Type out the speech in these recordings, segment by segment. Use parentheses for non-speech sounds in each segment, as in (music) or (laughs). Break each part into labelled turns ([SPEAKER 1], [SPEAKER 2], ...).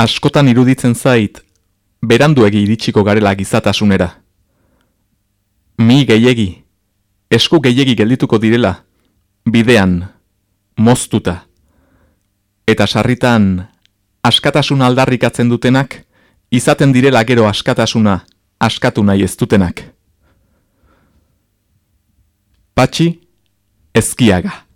[SPEAKER 1] askotan iruditzen zait, beranduegi iritsiko garela gizatasunera. Mi gehiegi, esku gehiegi geldituko direla, bidean, moztuta. Eta sarritan, askatasun aldarrikatzen dutenak, izaten direla gero askatasuna, askatu nahi ez dutenak. Patxi, ezkiaga.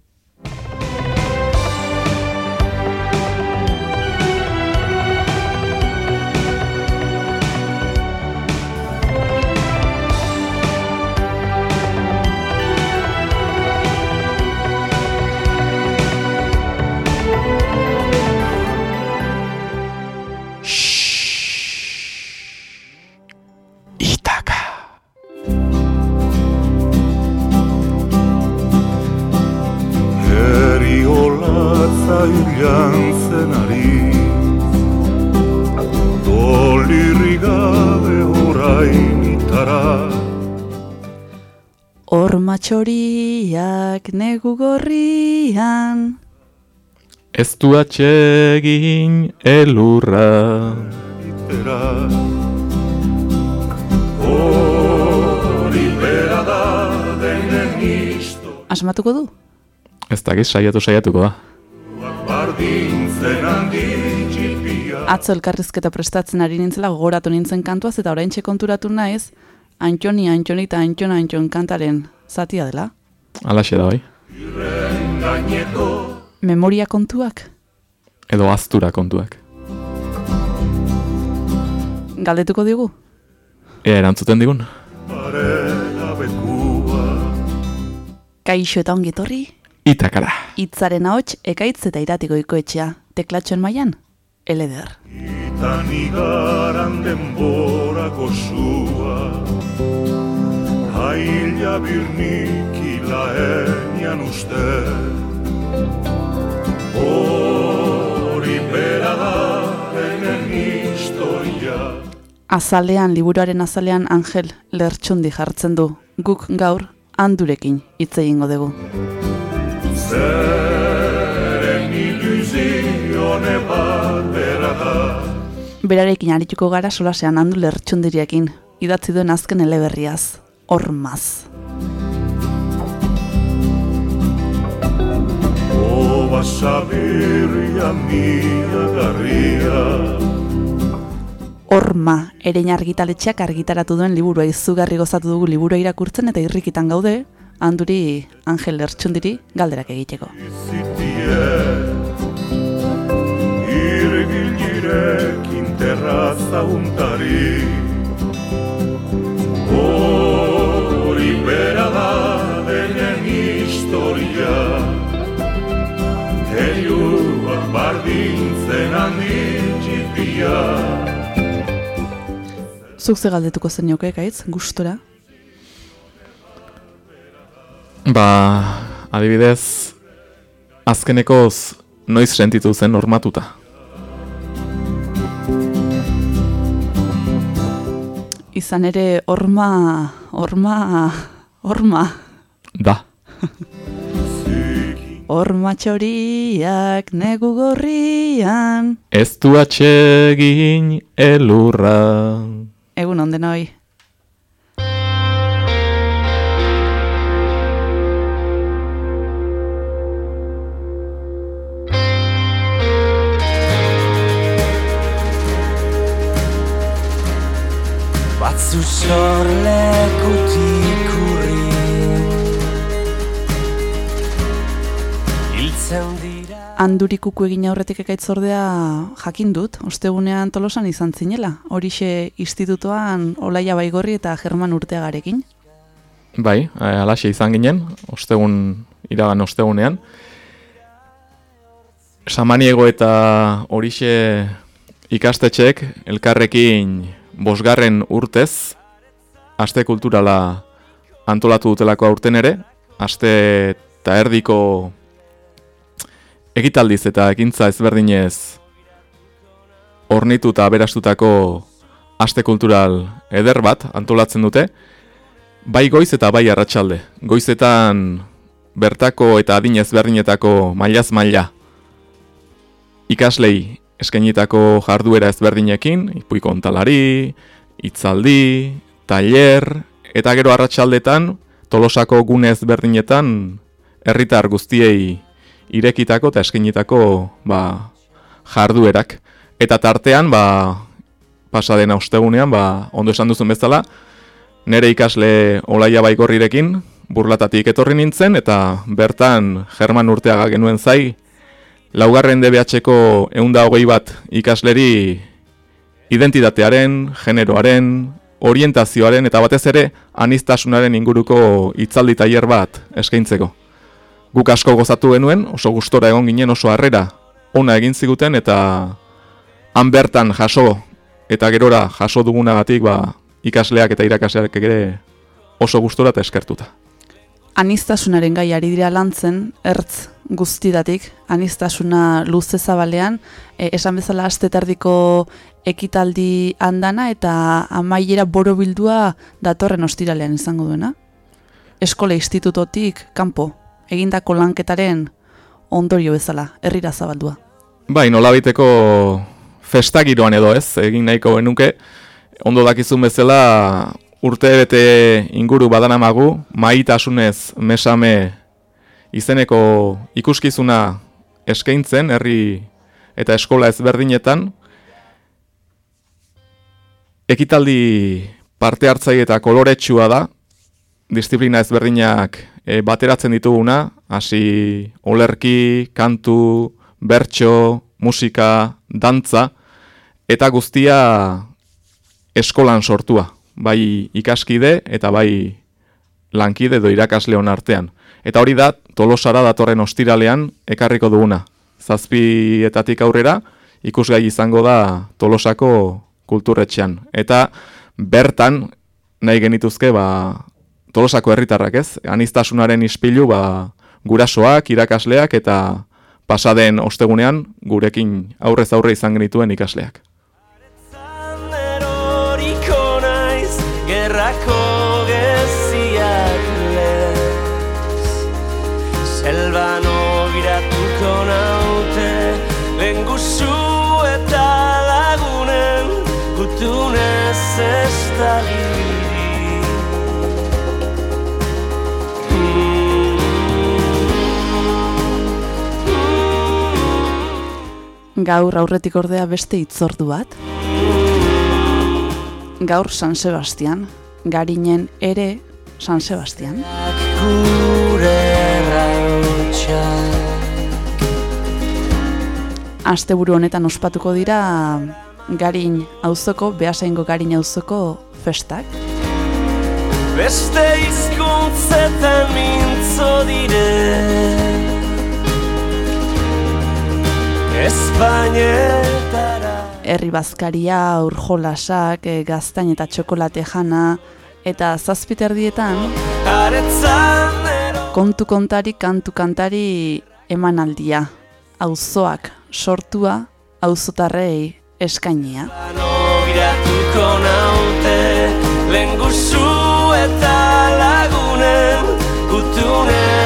[SPEAKER 2] Txoriak negu gorrian.
[SPEAKER 1] Ez du atxegin elurra.
[SPEAKER 2] Asmatuko du?
[SPEAKER 1] Ez da giz, saiatu saiatuko da.
[SPEAKER 2] Atzo elkarrizketa prestatzen ari nintzela gogoratu nintzen kantuaz eta orain konturatu naiz Antxoni, Antxoni eta Antxon, Antxon kantaren zatia dela.
[SPEAKER 1] Alaxe da, bai.
[SPEAKER 2] Memoria kontuak?
[SPEAKER 1] Edo aztura kontuak.
[SPEAKER 2] Galdetuko digu?
[SPEAKER 1] Ea erantzuten digun.
[SPEAKER 2] Kaixo eta ongitorri?
[SPEAKER 1] Itakara.
[SPEAKER 2] Itzaren ahots ekaitz eta iratiko ikoetxea. Teklatxoen maian? Eleder. Itan igaran denborako zua Haila birnik ilaenian uste Hori bera da denen historia. Azalean, liburuaren azalean Angel lertxundi jartzen du. Guk gaur, handurekin hitz egingo dugu. Zeren ilusione bat bera da. Berarekin arituko gara solasean handu lertxundiriakin, idatzi duen azken eleberriaz hormaz. Oba sabirria mia garria Horma, erein argitaletxeak argitaratu duen liburua izugarri gozatu dugu liburua irakurtzen eta irrikitan gaude, handuri Angel Ertxundiri galderak egiteko. Irgilirekin terraza untari da denen historia Heliua bardintzen handi txipia Zuk ze galdetuko zen joke, gaitz, gustora?
[SPEAKER 1] Ba, adibidez, azkenekoz noiz sentitu zen normatuta.
[SPEAKER 2] Izan ere, orma, orma, Horma.
[SPEAKER 1] Da. (laughs)
[SPEAKER 2] Horma txoriak negu gorrian.
[SPEAKER 1] Ez du atxegin elurra.
[SPEAKER 2] Egun onden hoi. Batzu Andurikuku egin aurretik ekaitzordea jakin dut, ostegunean tolosan izan zinela, horixe institutoan Olaia Baigorri eta German Urteagarekin.
[SPEAKER 1] Bai, eh, alaxe izan ginen, ostegun, iragan ostegunean. Samaniego eta horixe ikastetxek elkarrekin bosgarren urtez, aste kulturala antolatu dutelako aurten ere, aste eta erdiko egitaldiz eta ekintza ezberdinez ornitu eta berastutako aste kultural eder bat antolatzen dute, bai goiz eta bai arratsalde. Goizetan bertako eta adin ezberdinetako mailaz maila ikaslei eskainitako jarduera ezberdinekin, ipuiko kontalari, itzaldi, tailer, eta gero arratsaldetan tolosako gune ezberdinetan herritar guztiei irekitako eta eskainitako ba, jarduerak. Eta tartean, ba, pasaden austegunean, ba, ondo esan duzun bezala, nere ikasle olaia baigorrirekin, burlatatik etorri nintzen, eta bertan German urteaga genuen zai, laugarren DBH-ko eunda hogei bat ikasleri identitatearen, generoaren, orientazioaren eta batez ere anistasunaren inguruko itzaldi tailer bat eskaintzeko. Guk asko gozatu genuen, oso gustora egon ginen oso harrera ona egin ziguten eta han bertan jaso eta gerora jaso dugunagatik ba, ikasleak eta irakasleak ere oso gustora eta eskertuta.
[SPEAKER 2] Anistasunaren gai ari dira lantzen, ertz guztidatik, anistasuna luze zabalean, e, esan bezala astetardiko ekitaldi handana eta amaiera borobildua datorren ostiralean izango duena. Eskola institutotik kanpo egindako lanketaren ondorio bezala, herrira zabaldua.
[SPEAKER 1] Bai, nola biteko festagiroan edo ez, egin nahiko genuke, ondo dakizun bezala urte bete inguru badanamagu, maitasunez mesame izeneko ikuskizuna eskaintzen herri eta eskola ezberdinetan, ekitaldi parte hartzai eta koloretsua da, disiplina ezberdinak e, bateratzen dituguna, hasi olerki, kantu, bertso, musika, dantza, eta guztia eskolan sortua, bai ikaskide eta bai lankide edo irakasle hon artean. Eta hori da, tolosara datorren ostiralean ekarriko duguna. Zazpietatik aurrera, ikusgai izango da tolosako kulturretxean. Eta bertan, nahi genituzke, ba, tolosako herritarrak ez, anistasunaren ispilu ba, gurasoak, irakasleak eta pasaden ostegunean gurekin aurrez aurre izan genituen ikasleak. Gerrako geziak lez. Selbano giratuko naute eta lagunen Gutunez ez
[SPEAKER 2] gaur aurretik ordea beste itzordu bat. Gaur San Sebastian, garinen ere San Sebastian. Asteburu honetan ospatuko dira garin auzoko, behasaingo garin auzoko festak. Beste izkuntzetan mintzo dire Espainetara Herri bazkaria, urjolasak, e, gaztain eta txokolate jana eta zazpiterdietan kontu kontari, kantu kantari emanaldia. Auzoak sortua auzotarrei eskainia. Eta lagunen gutunez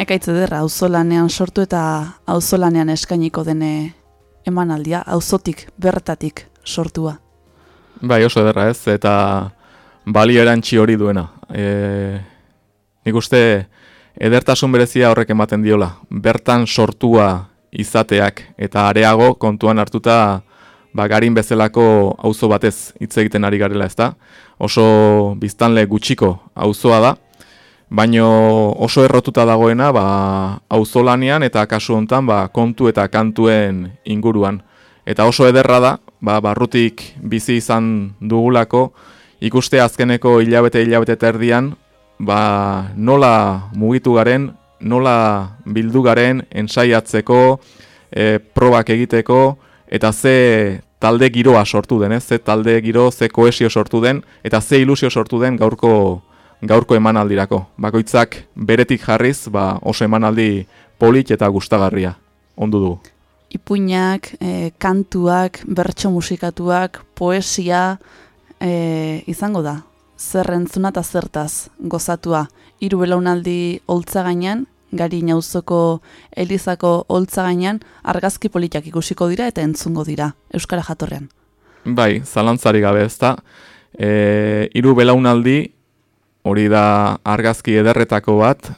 [SPEAKER 2] Ekaitze derra, auzolanean sortu eta auzolanean eskainiko dene emanaldia, auzotik bertatik sortua.
[SPEAKER 1] Bai, oso derra ez, eta bali erantzi hori duena. E, nik uste edertasun berezia horrek ematen diola. Bertan sortua izateak eta areago kontuan hartuta ba, garin bezalako auzo batez hitz egiten ari garela ez da. Oso biztanle gutxiko auzoa da baino oso errotuta dagoena ba auzolanean eta kasu hontan ba, kontu eta kantuen inguruan eta oso ederra da ba, barrutik bizi izan dugulako ikuste azkeneko hilabete hilabete terdian ba, nola mugitu garen nola bildu garen ensaiatzeko e, probak egiteko eta ze talde giroa sortu den, ez? ze talde giro, ze koesio sortu den eta ze ilusio sortu den gaurko gaurko emanaldirako. Bakoitzak beretik jarriz, ba, oso emanaldi polit eta gustagarria. Ondu du.
[SPEAKER 2] Ipuinak, e, kantuak, bertso musikatuak, poesia e, izango da. Zerrentzuna eta zertaz gozatua. Hiru belaunaldi holtza gainean, gari nauzoko Elizako holtza gainean argazki politiak ikusiko dira eta entzungo dira Euskara jatorrean.
[SPEAKER 1] Bai, zalantzari gabe ez da. E, iru belaunaldi, hori da argazki ederretako bat,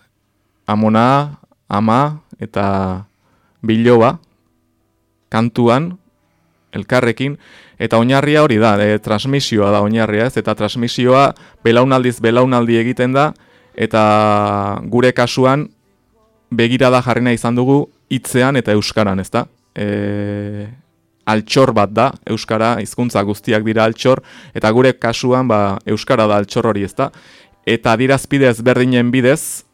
[SPEAKER 1] amona, ama eta biloba, kantuan, elkarrekin, eta oinarria hori da, e, transmisioa da oinarria ez, eta transmisioa belaunaldiz belaunaldi egiten da, eta gure kasuan begirada jarrena izan dugu hitzean eta euskaran, ez da? E, altxor bat da, euskara, hizkuntza guztiak dira altxor, eta gure kasuan ba, euskara da altxor hori, ez da? Eta dirazpide ezberdinen bidez,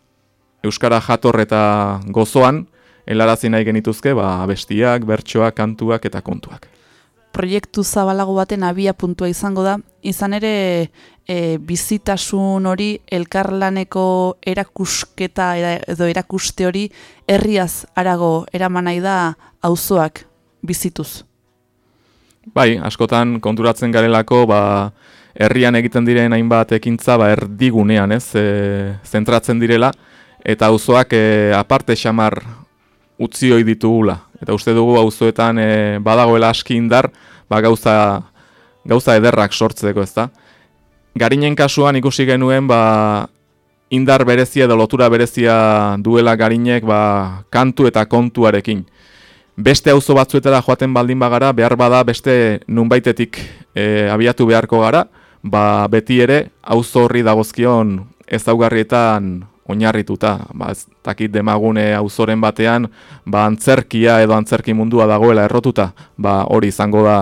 [SPEAKER 1] euskara jator eta gozoan, helarazi nahi genituzke, ba, bestiak, bertsoak, kantuak eta kontuak
[SPEAKER 2] proiektu zabalago baten abia puntua izango da, izan ere e, bizitasun hori elkarlaneko erakusketa edo erakuste hori herriaz arago eraman nahi da auzoak bizituz.
[SPEAKER 1] Bai, askotan konturatzen garelako ba, herrian egiten diren hainbat ekintza ba, erdigunean ez, e, zentratzen direla, eta auzoak e, aparte xamar utzi hoi ditugula. Eta uste dugu auzoetan e, badagoela aski indar, ba gauza, gauza ederrak sortzeko ez da. Garinen kasuan ikusi genuen ba, indar berezia edo lotura berezia duela garinek ba, kantu eta kontuarekin. Beste auzo batzuetara joaten baldin bagara, behar bada beste nunbaitetik e, abiatu beharko gara, ba, beti ere auzo horri dagozkion ezaugarrietan oinarrituta, ba, ez dakit demagune auzoren batean, ba, antzerkia edo antzerki mundua dagoela errotuta, ba, hori izango da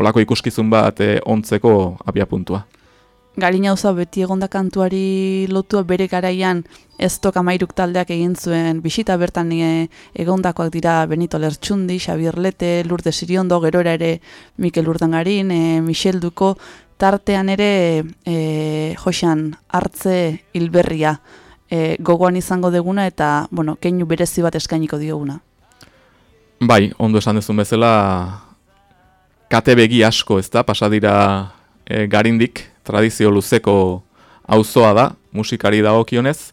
[SPEAKER 1] olako ikuskizun bat e, ontzeko abia puntua.
[SPEAKER 2] Garina hauza beti egonda kantuari lotua bere garaian ez toka mairuk taldeak egin zuen bisita bertan e, egondakoak dira Benito Lertxundi, Xabier Lete, Lurde Siriondo, gerora ere Mikel Urdangarin, e, Michel Duko, tartean ere e, joxan hartze hilberria e, gogoan izango deguna eta bueno, keinu berezi bat eskainiko dioguna.
[SPEAKER 1] Bai, ondo esan dezun bezala kate begi asko ez da, pasadira e, garindik, tradizio luzeko auzoa da, musikari dagokionez,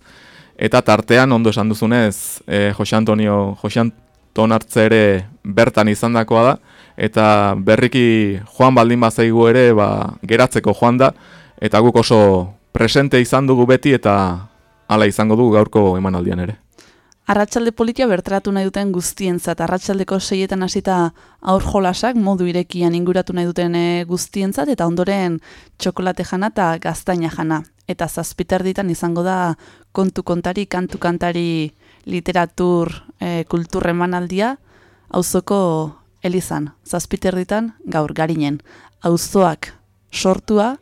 [SPEAKER 1] eta tartean ondo esan duzunez e, Jose Antonio, Jose Anton hartze ere bertan izandakoa da, eta berriki joan baldin bazaigu ere ba, geratzeko joan da, eta guk oso presente izan dugu beti eta hala izango dugu gaurko emanaldian ere.
[SPEAKER 2] Arratxalde politia bertratu nahi duten guztientzat, arratsaldeko seietan hasita aur jolasak modu irekian inguratu nahi duten eh, guztientzat, eta ondoren txokolate jana eta gaztaina jana. Eta zazpiter ditan izango da kontu kontari, kantu kantari literatur e, kultur emanaldia, auzoko Elizan, zazpiterritan, gaur garinen, auzoak sortua,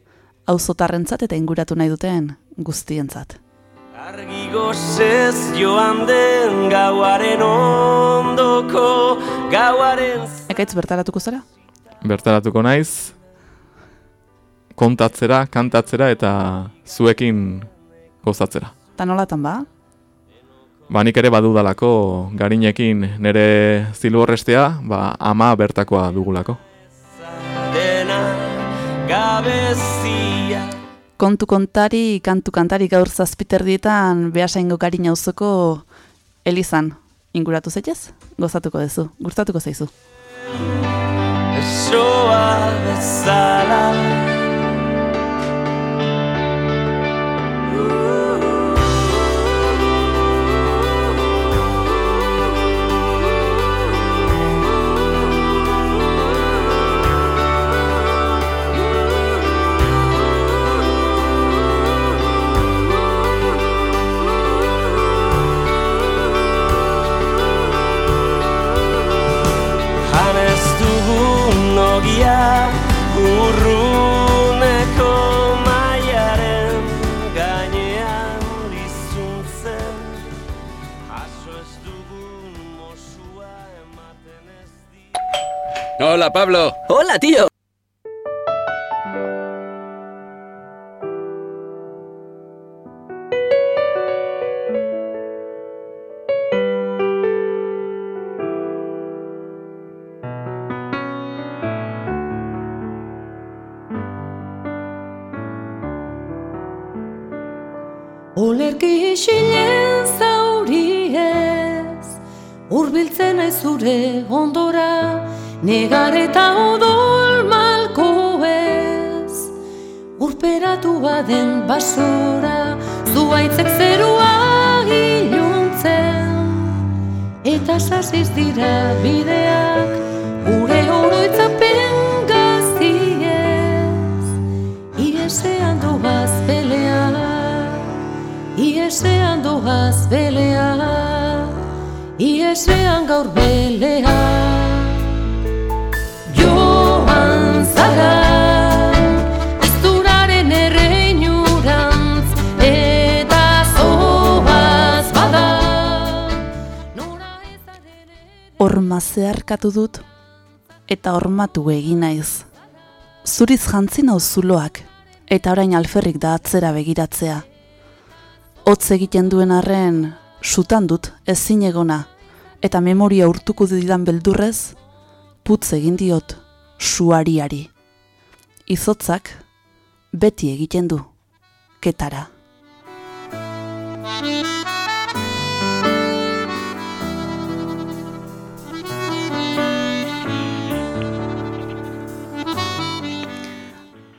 [SPEAKER 2] auzotarrentzat eta inguratu nahi duten guztientzat. Argi gozez joan den gauaren ondoko gauaren... Ekaitz bertaratuko zara?
[SPEAKER 1] Bertaratuko naiz, kontatzera, kantatzera eta zuekin gozatzera.
[SPEAKER 2] Ta nolatan ba?
[SPEAKER 1] Ba, nik ere badudalako garinekin nire zilu horrestea, ba, ama bertakoa dugulako.
[SPEAKER 2] Kontu kontari, kantu kantari gaur zazpiter dietan behasaingo garina uzoko elizan. Inguratu zaitez? Gozatuko dezu, gurtatuko zaizu. Esoa bezala
[SPEAKER 3] Hola Pablo. Hola tío. Olerki isilen
[SPEAKER 4] urbiltzen aizure ondora, negar eta odol malko ez. Urperatu baden basora, zuaitzek zerua hiluntzen, eta sasiz dira bideak, gure oroitzapen gaztiez, iesean doaz belea, iesean doaz belea, iesean gaur belea.
[SPEAKER 2] Horma zeharkatu dut, eta hormatu egin naiz. Zuriz jantzi nau zuloak, eta orain alferrik da atzera begiratzea. Hotz egiten duen arren, sutan dut ezin egona, eta memoria urtuko didan beldurrez, putz egin diot suariari. Izotzak beti egiten du, ketara.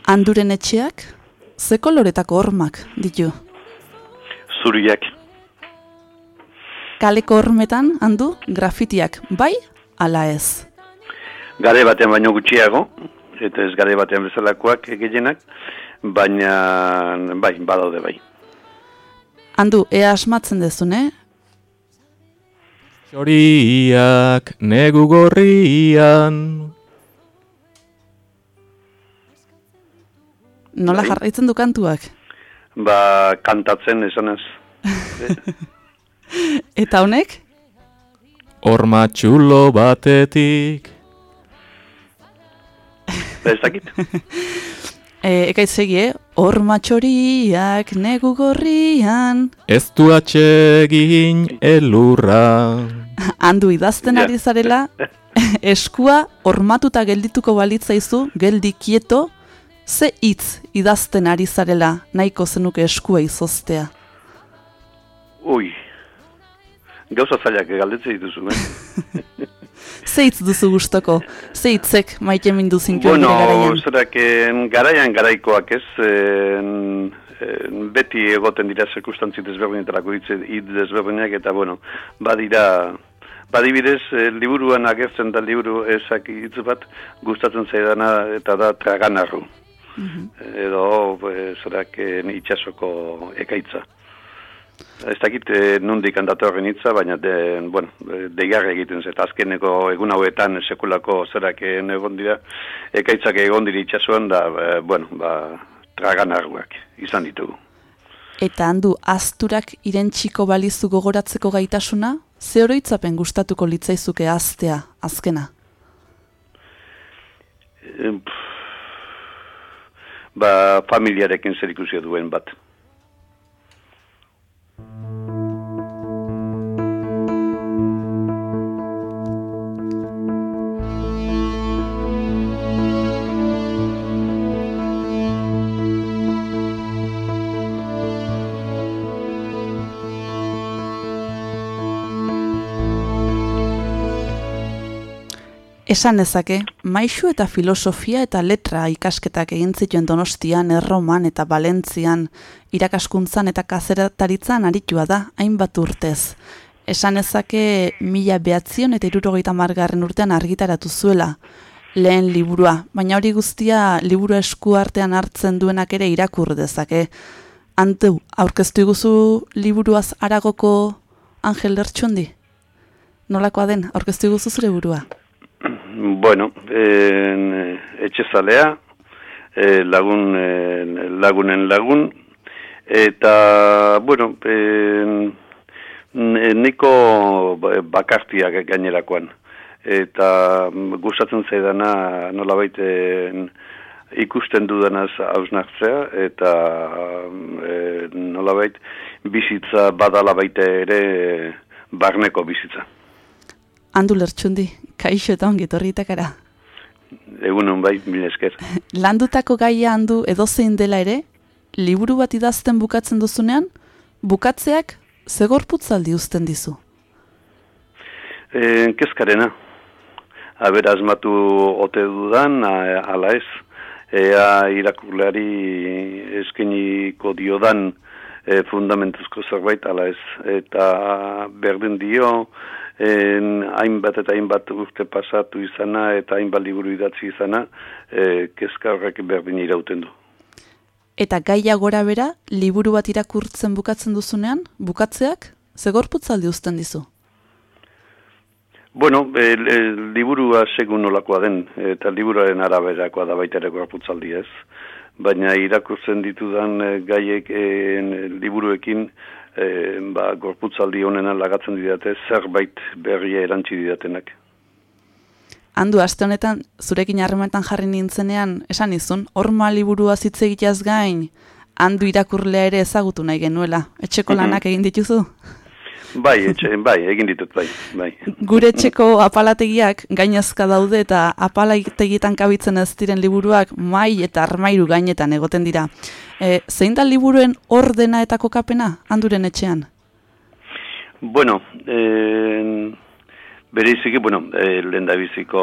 [SPEAKER 2] Handuren etxeak, ze koloretako hormak ditu.
[SPEAKER 5] Zuriak,
[SPEAKER 2] Kaleko hormetan, handu, grafitiak, bai, ala ez.
[SPEAKER 5] gare batean baino gutxiago, eta ez gare batean bezalakoak gehienak, baina bai, badaude bai.
[SPEAKER 2] Handu, ea asmatzen dezun, eh?
[SPEAKER 1] Txoriak negu gorrian.
[SPEAKER 2] Nola
[SPEAKER 5] Bai.
[SPEAKER 2] jarraitzen du kantuak?
[SPEAKER 5] Ba, kantatzen esanez. (laughs)
[SPEAKER 2] Eta honek?
[SPEAKER 1] Horma txulo batetik.
[SPEAKER 5] Ba, ez dakit. (laughs)
[SPEAKER 2] E, ekaitz segi, eh? Horma txoriak negu gorrian.
[SPEAKER 1] Ez du atsegin elurra. (laughs)
[SPEAKER 2] Handu idazten ari zarela, eskua hormatuta geldituko balitzaizu, geldi kieto, ze hitz idazten ari zarela nahiko zenuke eskua izoztea.
[SPEAKER 5] Ui, gauza zailak galdetzen dituzu, eh? (laughs)
[SPEAKER 2] Ze hitz duzu gustoko? Ze hitzek maite mindu zintu
[SPEAKER 5] bueno,
[SPEAKER 2] garaian?
[SPEAKER 5] zerak, garaian garaikoak ez, en, en, beti egoten dira zirkustantzi desberdinetarako hitz hitz desberdinak, eta bueno, badira, badibidez, eh, liburuan agertzen da liburu ezak hitz bat, gustatzen zaidana eta da traganarru. Edo, eh, zerak, en, itxasoko ekaitza. Ez dakit eh, nondik handatu horren hitza, baina de, bueno, eh, deigarra egiten zet. Azkeneko egun hauetan sekulako zerak eh, egon dira, ekaitzak egon dira itxasuan, da, eh, bueno, ba, traganarruak izan ditugu.
[SPEAKER 2] Eta handu azturak irentxiko balizu gogoratzeko gaitasuna, ze oroitzapen gustatuko litzaizuke aztea, azkena.
[SPEAKER 5] Eh, pff, ba, familiarekin zer ikusia duen bat.
[SPEAKER 2] Esan ezake, maixu eta filosofia eta letra ikasketak egin zituen donostian, erroman eta balentzian, irakaskuntzan eta kazerataritzan aritua da, hainbat urtez. Esan ezake, mila behatzion eta irurogeita margarren urtean argitaratu zuela, lehen liburua, baina hori guztia liburu esku artean hartzen duenak ere irakur dezake. Anteu, aurkeztu iguzu liburuaz aragoko Angel Lertxundi? Nolakoa den, aurkeztu iguzu zure burua?
[SPEAKER 5] Bueno, en, etxezalea, eh, lagun, eh, lagunen lagun, eta, bueno, en, niko ba- bakartiak gainerakoan. Eta mm, gustatzen zaidana nolabait en, ikusten dudanaz hausnartzea, eta e, nolabait bizitza badala baita ere eh, barneko bizitza.
[SPEAKER 2] Handu lertxundi, kaixo eta ongi etorritakara.
[SPEAKER 5] Egunon bai, mil esker. (laughs)
[SPEAKER 2] Landutako gaia handu edozein dela ere, liburu bat idazten bukatzen duzunean, bukatzeak zegorputzaldi uzten dizu.
[SPEAKER 5] E, kezkarena. Aber asmatu ote dudan, ala ez. Ea irakurleari eskeniko diodan e, fundamentuzko zerbait, ala ez. Eta berdin dio, en, hainbat eta hainbat urte pasatu izana eta hainbat liburu idatzi izana, e, kezka horrek berdin irauten du.
[SPEAKER 2] Eta gaia gora bera, liburu bat irakurtzen bukatzen duzunean, bukatzeak, zegorputzaldi uzten dizu.
[SPEAKER 5] Bueno, e, e, liburua segun nolakoa den, eta liburuaren araberakoa da baita ere gorputzaldi ez. Baina irakurtzen ditudan e, gaiek e, liburuekin, e, ba, gorputzaldi honena lagatzen didate zerbait berria erantzi didatenak.
[SPEAKER 2] Handu, aste honetan, zurekin harremanetan jarri nintzenean, esan izun, horma liburua hitz egiteaz gain, handu irakurlea ere ezagutu nahi genuela. Etxeko
[SPEAKER 5] Mhm.
[SPEAKER 2] lanak egin dituzu?
[SPEAKER 5] Bai, etxe, bai, egin ditut, bai, bai.
[SPEAKER 2] Gure etxeko apalategiak gainazka daude eta apalategietan kabitzen ez diren liburuak mai eta armairu gainetan egoten dira. E, zein da liburuen ordena eta kokapena handuren etxean?
[SPEAKER 5] Bueno, eh, bereiziki, bueno, eh, lehendabiziko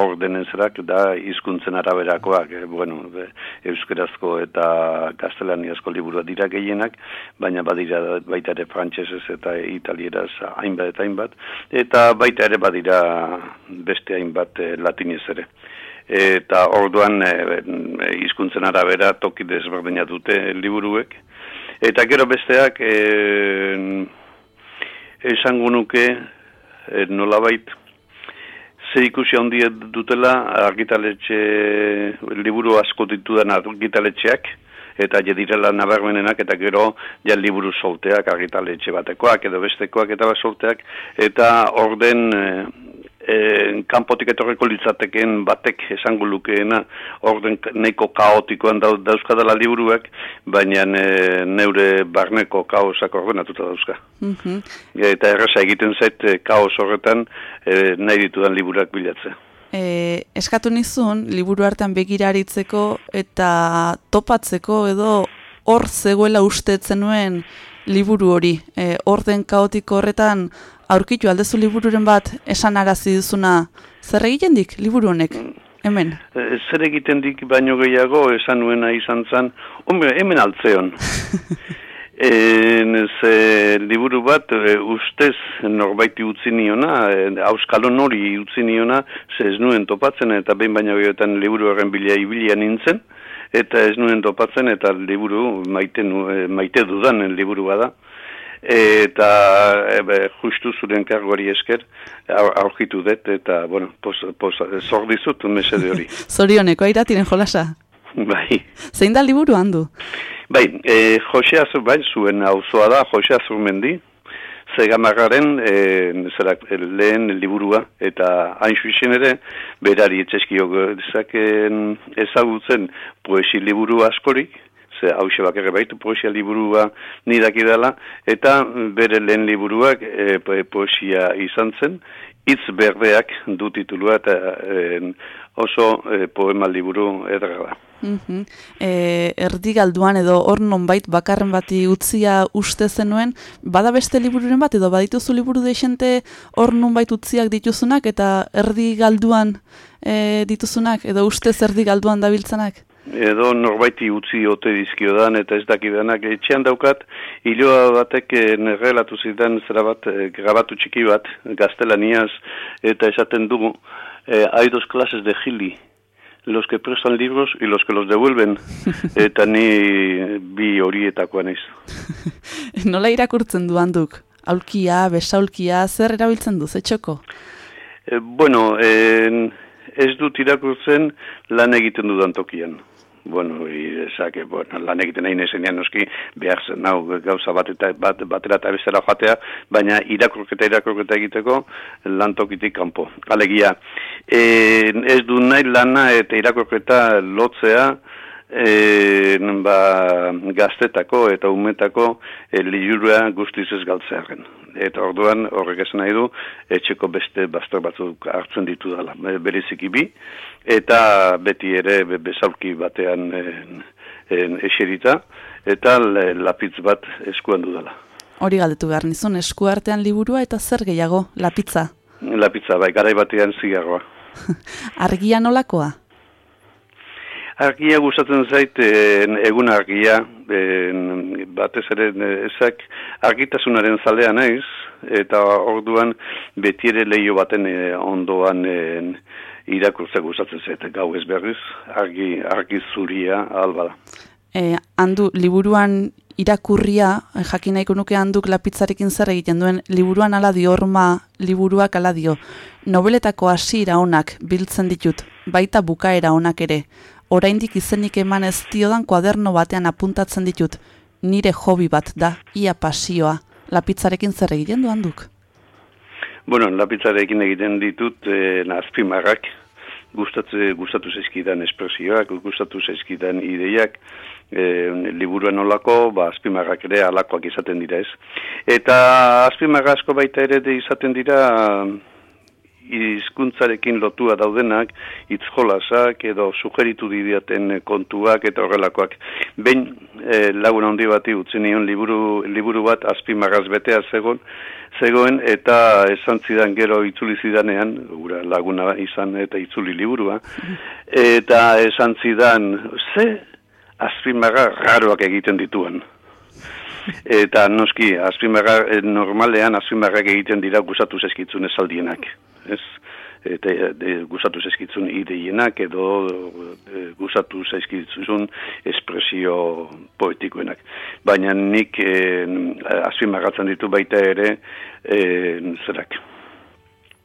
[SPEAKER 5] ordenen zerak da hizkuntzen araberakoak, eh, bueno, euskerazko eta gaztelaniazko liburua dira gehienak, baina badira baita ere frantsesez eta italieraz hainbat eta hainbat, eta baita ere badira beste hainbat eh, latinez ere. Eta orduan eh, hizkuntzen arabera toki desberdina dute liburuek, eta gero besteak eh, esango nuke e, nolabait ze ikusi handia dutela argitaletxe liburu asko ditudan argitaletxeak eta je direla nabarmenenak eta gero ja liburu solteak argitaletxe batekoak edo bestekoak eta bat solteak eta orden e, kanpotik etorreko litzateken batek esango lukeena orden neiko kaotikoan dau, dauzkadala liburuak, baina e, neure barneko kaosak ordenatuta dauzka.
[SPEAKER 2] Mhm.
[SPEAKER 5] Eta erraza egiten zait e, kaos horretan e, nahi ditudan liburak bilatzea.
[SPEAKER 2] E, eskatu nizun, liburu hartan begiraritzeko eta topatzeko edo hor zegoela ustetzen nuen liburu hori. E, orden kaotiko horretan aurkitu aldezu libururen bat esan arazi duzuna zer egiten dik liburu honek? Hemen.
[SPEAKER 5] E, zer egiten dik baino gehiago esan nuena izan zen, hombre, hemen altzeon. (laughs) En, ze liburu bat e, ustez norbaiti utzi niona, e, auskalon hori utzi niona, ze ez nuen topatzen eta behin baino gehiotan liburu horren bila ibilia nintzen, eta ez nuen topatzen eta liburu maite, e, maite dudan liburu bada. Eta e, be, justu zuren kargoari esker aur- aurkitu dut eta, bueno, pos, pos, zor dizut mesede hori. (laughs)
[SPEAKER 2] Zorioneko airatiren jolasa.
[SPEAKER 5] bai.
[SPEAKER 2] Zein da liburu handu?
[SPEAKER 5] Bai, e, Jose Azur, bai, zuen auzoa da, Jose Azurmendi, zegamarraren e, zerak, e, lehen liburua, eta hain zuzen ere, berari etxeskio dezaken ezagutzen poesi liburu askorik, ze hause bakarre baitu poesia liburua nidaki dela, eta bere lehen liburuak e, po- poesia izan zen, hitz berdeak du titulua eta e, oso e, poema liburu edra da.
[SPEAKER 2] Mhm. E, erdi galduan edo hor nonbait bakarren bati utzia uste zenuen, bada beste libururen bat edo badituzu liburu deixente hor nonbait utziak dituzunak eta erdi galduan e, dituzunak edo ustez erdi galduan dabiltzanak?
[SPEAKER 5] Edo norbaiti utzi ote dizkiodan eta ez dakidanak etxean daukat hiloa batek eh, nerrelatu zidan zera bat eh, grabatu txiki bat gaztelaniaz eta esaten dugu eh, hay dos clases de gili los que prestan libros y los que los devuelven (laughs) eta ni bi horietakoa naiz (laughs)
[SPEAKER 2] Nola irakurtzen du handuk? Aulkia, besaulkia, zer erabiltzen du, zetxoko?
[SPEAKER 5] Eh, bueno, en, ez dut irakurtzen lan egiten dudan tokian. Bueno, esake, bueno, lan egiten nahi nezenean noski behar zen nau gauza bat eta bat, batera eta bestera joatea, baina irakurketa irakurketa egiteko lan tokitik kanpo. Alegia, e, ez du nahi lana eta irakurketa lotzea e, ba, gaztetako eta umetako e, liburua guztiz ez galtzearen. Eta orduan horrek esan nahi du etxeko beste bazter batzuk hartzen ditu dela, e, bereziki bi, eta beti ere be, bezaulki batean en, en, eserita, eta lapitz bat eskuan dudala.
[SPEAKER 2] Hori galdetu behar nizun, esku artean liburua eta zer gehiago, lapitza.
[SPEAKER 5] lapitza, bai, garai batean zigarroa. (laughs)
[SPEAKER 2] Argia nolakoa?
[SPEAKER 5] Argia gustatzen zait, en, egun argia, en, batez ere ezak argitasunaren zalea naiz, eta orduan beti ere leio baten eh, ondoan en, irakurtza gustatzen zait, gau ez berriz, argi, argi zuria albada.
[SPEAKER 2] E, handu, liburuan irakurria, eh, jakin nahiko nuke handuk lapitzarekin zer egiten duen, liburuan ala dio, orma liburuak ala dio, nobeletako hasiera onak biltzen ditut, baita bukaera onak ere, oraindik izenik eman ez diodan kuaderno batean apuntatzen ditut, nire hobi bat da, ia pasioa, lapitzarekin zer egiten du handuk?
[SPEAKER 5] Bueno, lapitzarekin egiten ditut eh, azpimarrak, gustatze, gustatu zaizkidan espresioak, gustatu zaizkidan ideiak, e, liburuan olako, ba, azpimarrak ere alakoak izaten dira ez. Eta azpimarra asko baita ere de izaten dira hizkuntzarekin lotua daudenak, hitz jolasak edo sugeritu didiaten kontuak eta horrelakoak. Behin e, lagun handi bati utzi nion liburu, liburu bat azpimarraz betea zegoen, zegoen eta esan zidan gero itzuli zidanean, gura laguna izan eta itzuli liburua, eta esan zidan, ze azpimarra raroak egiten dituen. Eta noski, azpimarra, eh, normalean azpimarrak egiten dira gusatu zeskizun esaldienak ez? Eta e, gustatu zaizkitzun ideienak edo e, gustatu zaizkitzun espresio poetikoenak. Baina nik e, azpimarratzen ditu baita ere e, zerak,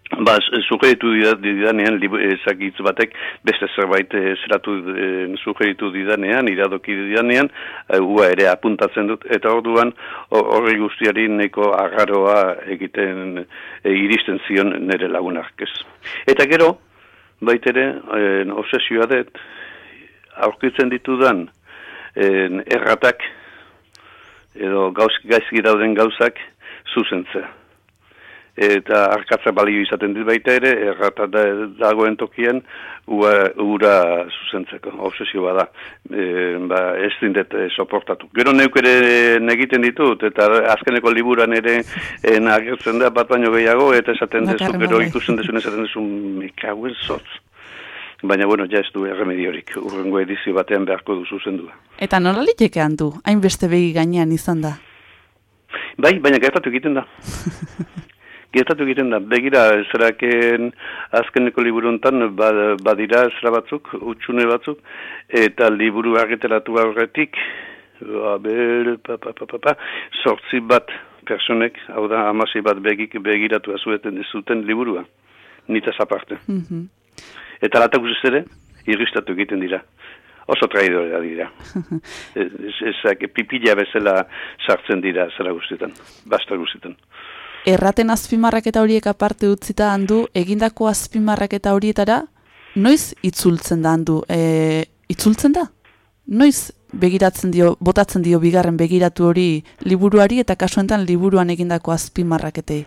[SPEAKER 5] Ba, sugeritu didanean, ezakitz batek, beste zerbait eh, zeratu e, sugeritu didanean, iradoki didanean, e, ere apuntatzen dut, eta orduan horri guztiari neko agarroa egiten e, iristen zion nire lagunak, ez. Eta gero, baitere, e, obsesioa dut, aurkitzen ditudan e, erratak, edo gauz, gaizki dauden gauzak, zuzentzea eta arkatza balio izaten dit baita ere, errata da, dagoen tokien, ua, ura zuzentzeko, obsesio bada, e, ba, ez dindet e, soportatu. Gero neuk ere negiten ditut, eta azkeneko liburan ere e, nagertzen da bat baino gehiago, eta esaten dezu, gero ikusten dezu, esaten dezu, mekauen zotz. Baina, bueno, ja ez du erremediorik, urrengo edizio batean beharko du zuzendua.
[SPEAKER 2] Eta nola liteke handu, hainbeste begi gainean izan da?
[SPEAKER 5] Bai, baina gertatu egiten da. (laughs) gertatu egiten da, begira, zeraken azkeneko liburuntan badira zera batzuk, utxune batzuk, eta liburu argiteratu aurretik, abel, pa, pa, pa, pa, pa, sortzi bat personek, hau da, amasi bat begik, begiratu azueten zuten liburua, nita zaparte. Mm -hmm. Eta latak ere, irristatu egiten dira. Oso traidorea dira. Ezak, pipila bezala sartzen dira zera guztietan, basta guztietan
[SPEAKER 2] erraten azpimarrak eta horiek aparte utzita handu, egindako azpimarrak eta horietara, noiz itzultzen da handu? E, itzultzen da? Noiz begiratzen dio, botatzen dio bigarren begiratu hori liburuari eta kasuentan liburuan egindako azpimarraketei?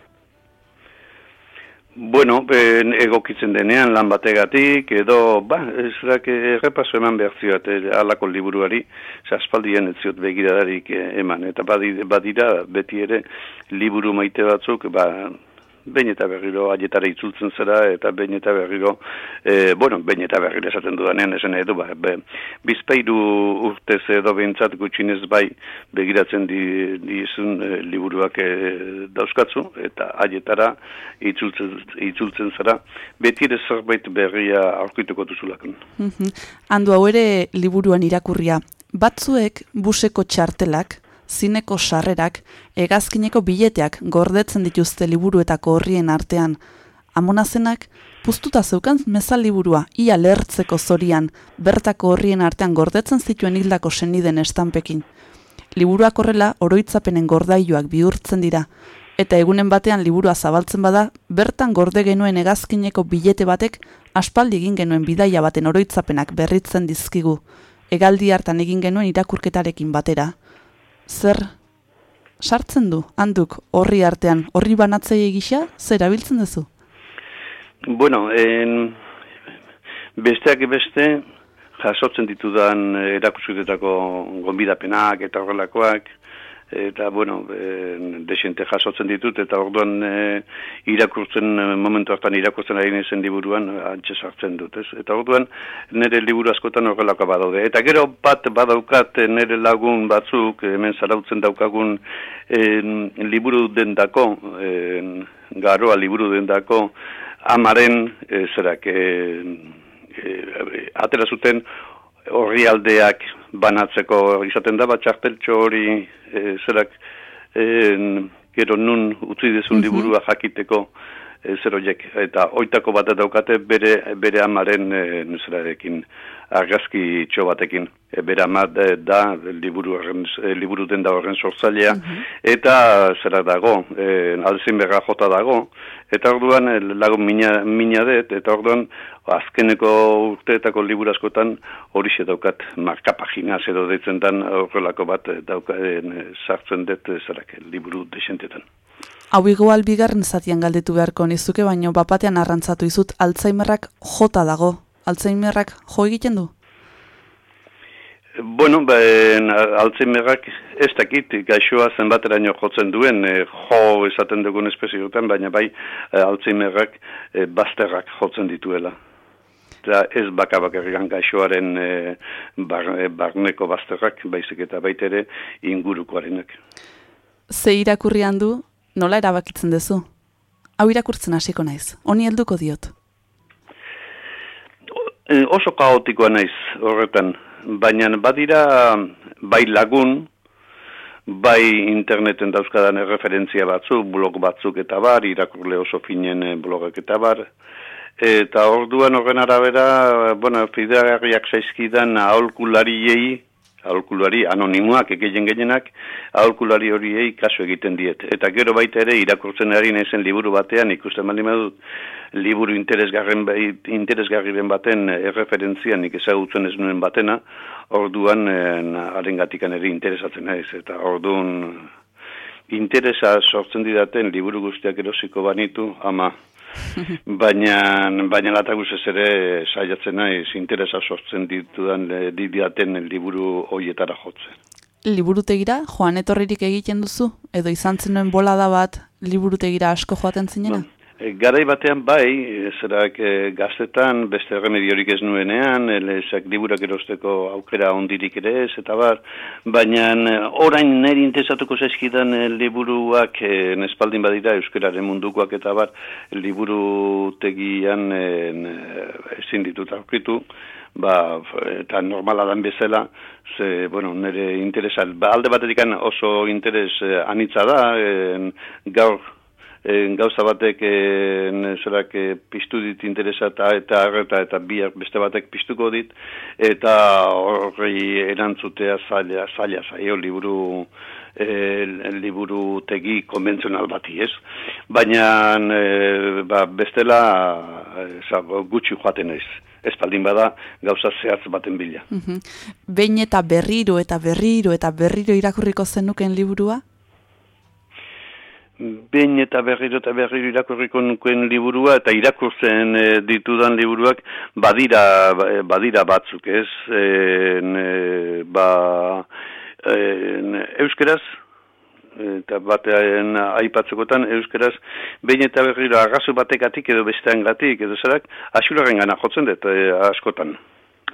[SPEAKER 5] Bueno, egokitzen denean lan bategatik, edo, ba, ez da, errepaso eman behar zioat, eh, alako liburuari, zaspaldien ez ziot begiradarik eh, eman, eta badira, beti ere, liburu maite batzuk, ba, behin eta berriro aietara itzultzen zera, eta behin eta berriro, e, bueno, behin eta berriro esaten dudanean, esan edo, ba, be, bizpeiru urtez edo behintzat gutxinez bai begiratzen di, dizun e, liburuak e, dauzkatzu, eta aietara itzultzen, itzultzen zera, beti ere zerbait berria aurkituko duzulakon.
[SPEAKER 2] Mm -hmm. Andu hau ere liburuan irakurria, batzuek buseko txartelak, zineko sarrerak, egazkineko bileteak gordetzen dituzte liburuetako horrien artean. Amonazenak, puztuta zeukan mezal liburua, ia lertzeko zorian, bertako horrien artean gordetzen zituen hildako seniden estampekin. Liburuak horrela, oroitzapenen gordailuak bihurtzen dira, eta egunen batean liburua zabaltzen bada, bertan gorde genuen egazkineko bilete batek, aspaldi egin genuen bidaia baten oroitzapenak berritzen dizkigu, egaldi hartan egin genuen irakurketarekin batera zer sartzen du handuk horri artean? Horri banatzei egisa zer abiltzen duzu?
[SPEAKER 5] Bueno, en besteak beste jasotzen ditudan erakusketetako gonbidapenak eta horrelakoak eta bueno, e, desente jasotzen ditut, eta orduan e, irakurtzen, e, momentu hartan irakurtzen ari nizen liburuan, antxe sartzen dut, ez? Eta orduan, nire liburu askotan horrelako badaude. Eta gero bat badaukat nire lagun batzuk, hemen zarautzen daukagun e, liburu dendako, e, garoa liburu dendako, amaren, e, zerak, e, e, atera zuten, horri aldeak banatzeko izaten da, bat txarteltxo hori e, zerak e, gero nun utzi dezun mm liburua jakiteko e, zer horiek. Eta oitako bat daukate bere, bere amaren e, argazki txo batekin. E, bere amat da, da liburu, horren, e, liburu den da horren sortzailea. Mhm. Eta zera dago, e, alzin berra jota dago. Eta orduan e, lago mina, mina det, eta orduan azkeneko urteetako liburu askotan hori daukat markapagina edo deitzen dan horrelako bat dauka, e, sartzen dut zerak liburu desentetan.
[SPEAKER 2] Hau igual bigarren zatian galdetu beharko nizuke, baino bapatean arrantzatu izut Alzheimerrak jota dago. Alzheimerrak jo egiten du?
[SPEAKER 5] Bueno, ben, Alzheimerrak ez dakit, gaixoa zenbateraino jotzen duen, e, jo esaten dugun espezioetan, baina bai e, Alzheimerrak e, bazterrak jotzen dituela. Eta ez baka bakarrikan gaixoaren e, bar, e, barneko bazterrak, baizik eta baitere ingurukoarenak.
[SPEAKER 2] Ze irakurrian du, nola erabakitzen duzu? Hau irakurtzen hasiko naiz, honi helduko diot.
[SPEAKER 5] E, oso kaotikoa naiz horretan, baina badira bai lagun, bai interneten dauzkadan referentzia batzuk, blog batzuk eta bar, irakurle oso finen blogek eta bar, eta orduan horren arabera, bueno, fideagarriak zaizkidan aholkulariei, aholkulari anonimoak egiten gehienak, aholkulari horiei kasu egiten diet. Eta gero baita ere irakurtzen ari naizen liburu batean ikusten bali dut liburu interesgarren interesgarri ben baten erreferentzia nik ezagutzen ez nuen batena, orduan arengatikan ere interesatzen naiz. Eta orduan interesa sortzen didaten liburu guztiak erosiko banitu ama (laughs) baina baina lataguz ez ere saiatzen naiz interesa sortzen ditudan eh, didiaten liburu hoietara jotzen.
[SPEAKER 2] Liburutegira joan etorririk egiten duzu edo izan zenuen bolada bat liburutegira asko joaten zinena?
[SPEAKER 5] E, garai batean bai, zerak e, gaztetan, beste remediorik ez nuenean, elezak liburak erosteko aukera ondirik ere ez, eta bar, baina orain niri intesatuko zaizkidan e, liburuak e, nespaldin badira euskararen mundukoak eta bar, liburu tegian e, ezin ditut aurkitu, ba, eta normala dan bezala, ze, bueno, nire interesa, ba, alde batetik oso interes anitza da, e, gaur, e, gauza batek e, zerak e, piztu dit interesa eta eta eta, eta biak beste batek piztuko dit eta horri erantzutea zaila, zaila zaio liburu e, liburu tegi konbentzional bati ez baina e, ba, bestela e, gutxi joaten ez espaldin bada gauza zehatz baten bila. Mm
[SPEAKER 2] Behin eta berriro eta berriro eta berriro irakurriko zenuken liburua?
[SPEAKER 5] Behin eta berriro eta berriro irakurriko nukuen liburua eta irakurtzen e, ditudan liburuak badira badira batzuk ez? E, ba e, euskeraz eta batean aipatzekotan euskeraz behin eta berriro arrazu batekatik edo bestean gatik edo zerak asuraren gana jotzen dut e, askotan.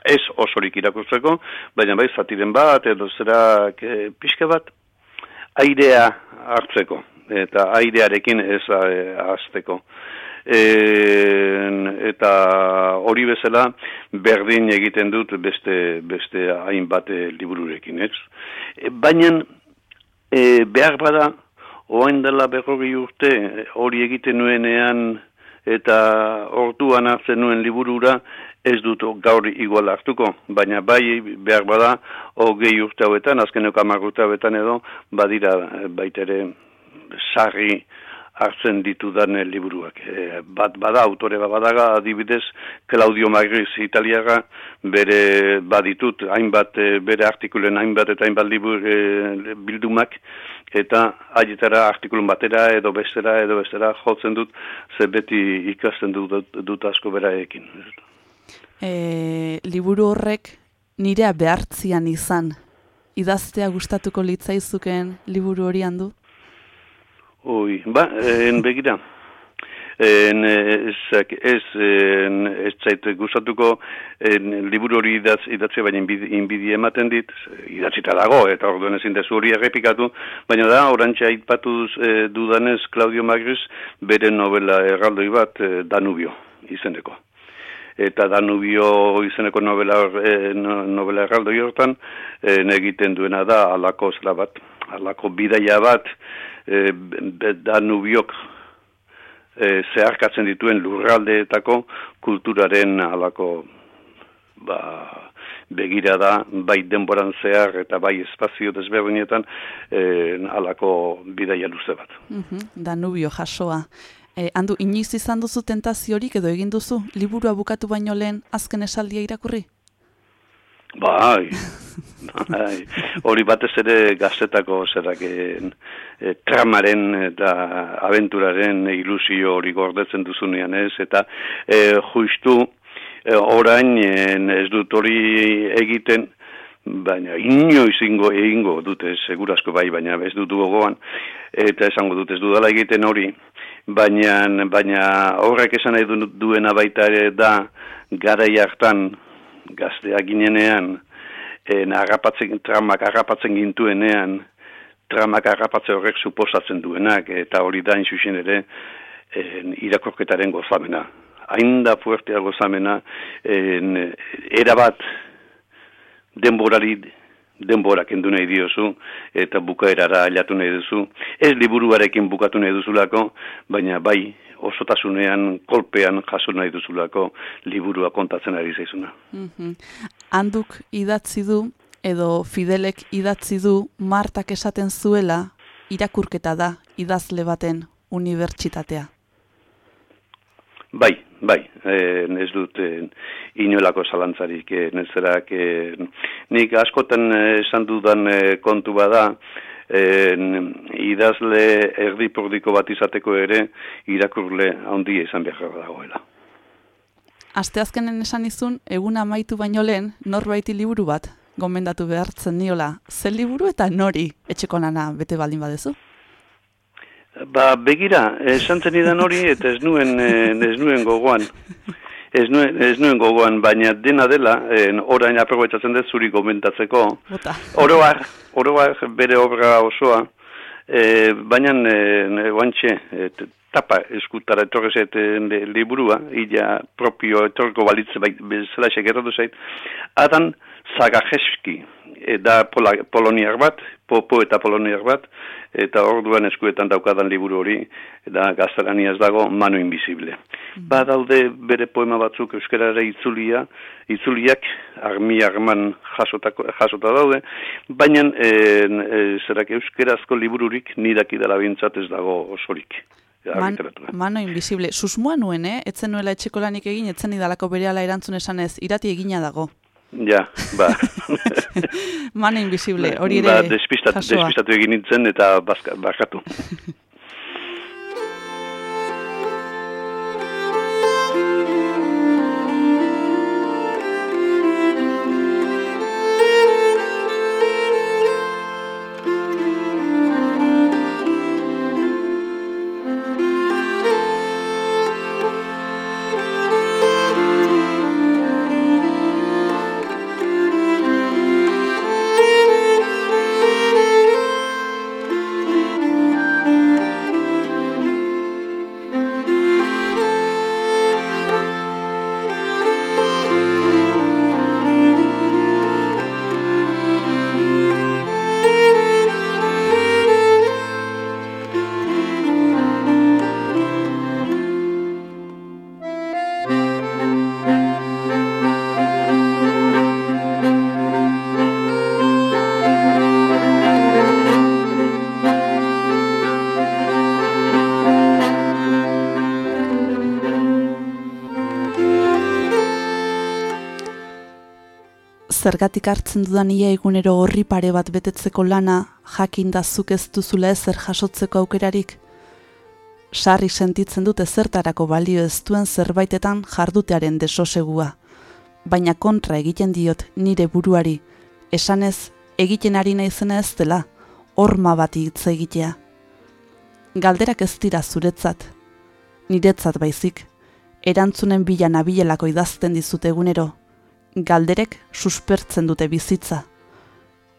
[SPEAKER 5] Ez osorik irakurtzeko baina bai zatiren bat edo zerak e, pixke bat airea hartzeko eta airearekin ez eh, azteko. E, eta hori bezala berdin egiten dut beste beste hainbat eh, libururekin, ez? E, Baina e, behar bada oain dela berrogi urte hori egiten nuenean eta orduan hartzen nuen liburura ez dut gaur igual hartuko, baina bai behar bada hogei urte hauetan, azkeneko amarrute hauetan edo, badira baitere sarri hartzen ditudan liburuak. E, bat bada, autore bat badaga, adibidez, Claudio Magriz italiaga, bere baditut, hainbat, e, bere artikulen hainbat eta hainbat libur e, bildumak, eta haietara artikulun batera edo bestera edo bestera jotzen dut, ze beti ikasten dut, dut asko beraekin.
[SPEAKER 2] E, liburu horrek nirea behartzian izan idaztea gustatuko litzaizuken liburu hori handu?
[SPEAKER 5] Ui, ba, en begira. En, ez, ez, en, ez zait gustatuko en, liburu hori idatz, idatze baina inbidi, ematen dit, idatzita dago, eta orduen ezin dezu hori errepikatu, baina da, orantxe aipatu e, dudanez Claudio Magris bere novela erraldoi bat e, Danubio izeneko eta Danubio izeneko novela, e, novela erraldoi hortan, e, egiten duena da alako zela bat, alako bidaia bat, e, Danubiok e, zeharkatzen dituen lurraldeetako kulturaren alako ba, begira da, bai denboran zehar eta bai espazio desberdinetan e, alako bidaia luze bat.
[SPEAKER 2] Danubio jasoa. E, handu, iniz izan duzu tentaziorik edo egin duzu, liburua bukatu baino lehen azken esaldia irakurri?
[SPEAKER 5] Bai, bai. hori batez ere gaztetako zerak e, tramaren eta aventuraren ilusio hori gordetzen duzunean ez, eta e, justu e, orain ez dut hori egiten, baina inoiz ingo egingo dute segurasko bai, baina ez dut gogoan, eta esango dut ez dudala egiten hori, baina baina horrek esan nahi duena baita ere da garai hartan gaztea ginenean en agapatzen tramak agapatzen gintuenean tramak agapatze horrek suposatzen duenak eta hori da insusen ere en, irakorketaren gozamena hain da fuertea gozamena en, erabat denborari denbora kendu nahi diozu eta bukaerara ailatu nahi duzu. Ez liburuarekin bukatu nahi duzulako, baina bai osotasunean, kolpean jaso nahi duzulako liburua kontatzen ari zaizuna.
[SPEAKER 2] Mm Handuk idatzi du, edo Fidelek idatzi du, Martak esaten zuela, irakurketa da idazle baten unibertsitatea.
[SPEAKER 5] Bai, bai, e, ez dut e, inolako zalantzarik, e, nezerak, e, nik askotan esan dudan e, kontu bada, e, idazle erdipordiko bat izateko ere, irakurle handi izan behar dagoela.
[SPEAKER 2] Asteazkenen esan izun, egun amaitu baino lehen, norbaiti liburu bat, gomendatu behartzen niola, zen liburu eta nori etxeko lana bete baldin badezu?
[SPEAKER 5] Ba, begira, esan zen hori, eta ez nuen, eh, ez nuen gogoan. (laughs) Ez nuen, ez nuen gogoan, baina dena dela, en, orain aprobetsatzen dut zuri komentatzeko. Oroar, oroar bere obra osoa, e, baina e, guantxe, e, tapa eskutara etorrezet liburua, illa propio etorko balitze bai, bezala esekerratu zait, adan Zagajeski, da poloniak bat, popo eta poloniak bat, eta orduan eskuetan daukadan liburu hori, eta gaztelania ez dago, mano invisible. Mm. Ba daude bere poema batzuk euskarara itzulia, itzuliak armi arman jasotako, jasota daude, baina e, e, zerak euskarazko libururik nidak idala bintzat ez dago osorik.
[SPEAKER 2] Man, mano invisible. Susmoa nuen, eh? Etzen nuela etxeko lanik egin, etzen idalako bere ala erantzun esanez, irati egina dago.
[SPEAKER 5] Ja, ba. (laughs)
[SPEAKER 2] Mano invisible, hori
[SPEAKER 5] ba,
[SPEAKER 2] ere
[SPEAKER 5] ba, despistatu egin nintzen eta bakatu. (laughs)
[SPEAKER 2] zergatik hartzen dudan ia egunero horri pare bat betetzeko lana, jakin da zuk ez duzula ezer jasotzeko aukerarik? Sarri sentitzen dute zertarako balio ez duen zerbaitetan jardutearen desosegua. Baina kontra egiten diot nire buruari, esanez egiten ari naizena ez dela, horma bat hitz egitea. Galderak ez dira zuretzat, niretzat baizik, erantzunen bila nabilelako idazten dizut egunero, galderek suspertzen dute bizitza,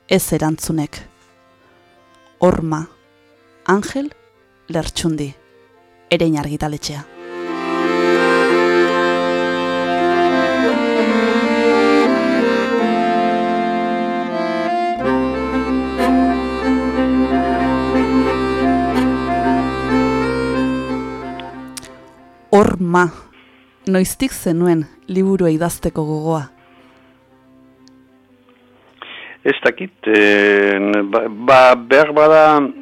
[SPEAKER 2] ez erantzunek. Horma, Angel Lertxundi, erein argitaletxea. Horma, noiztik zenuen liburua idazteko gogoa?
[SPEAKER 5] Ez dakit, e, ba, behar bada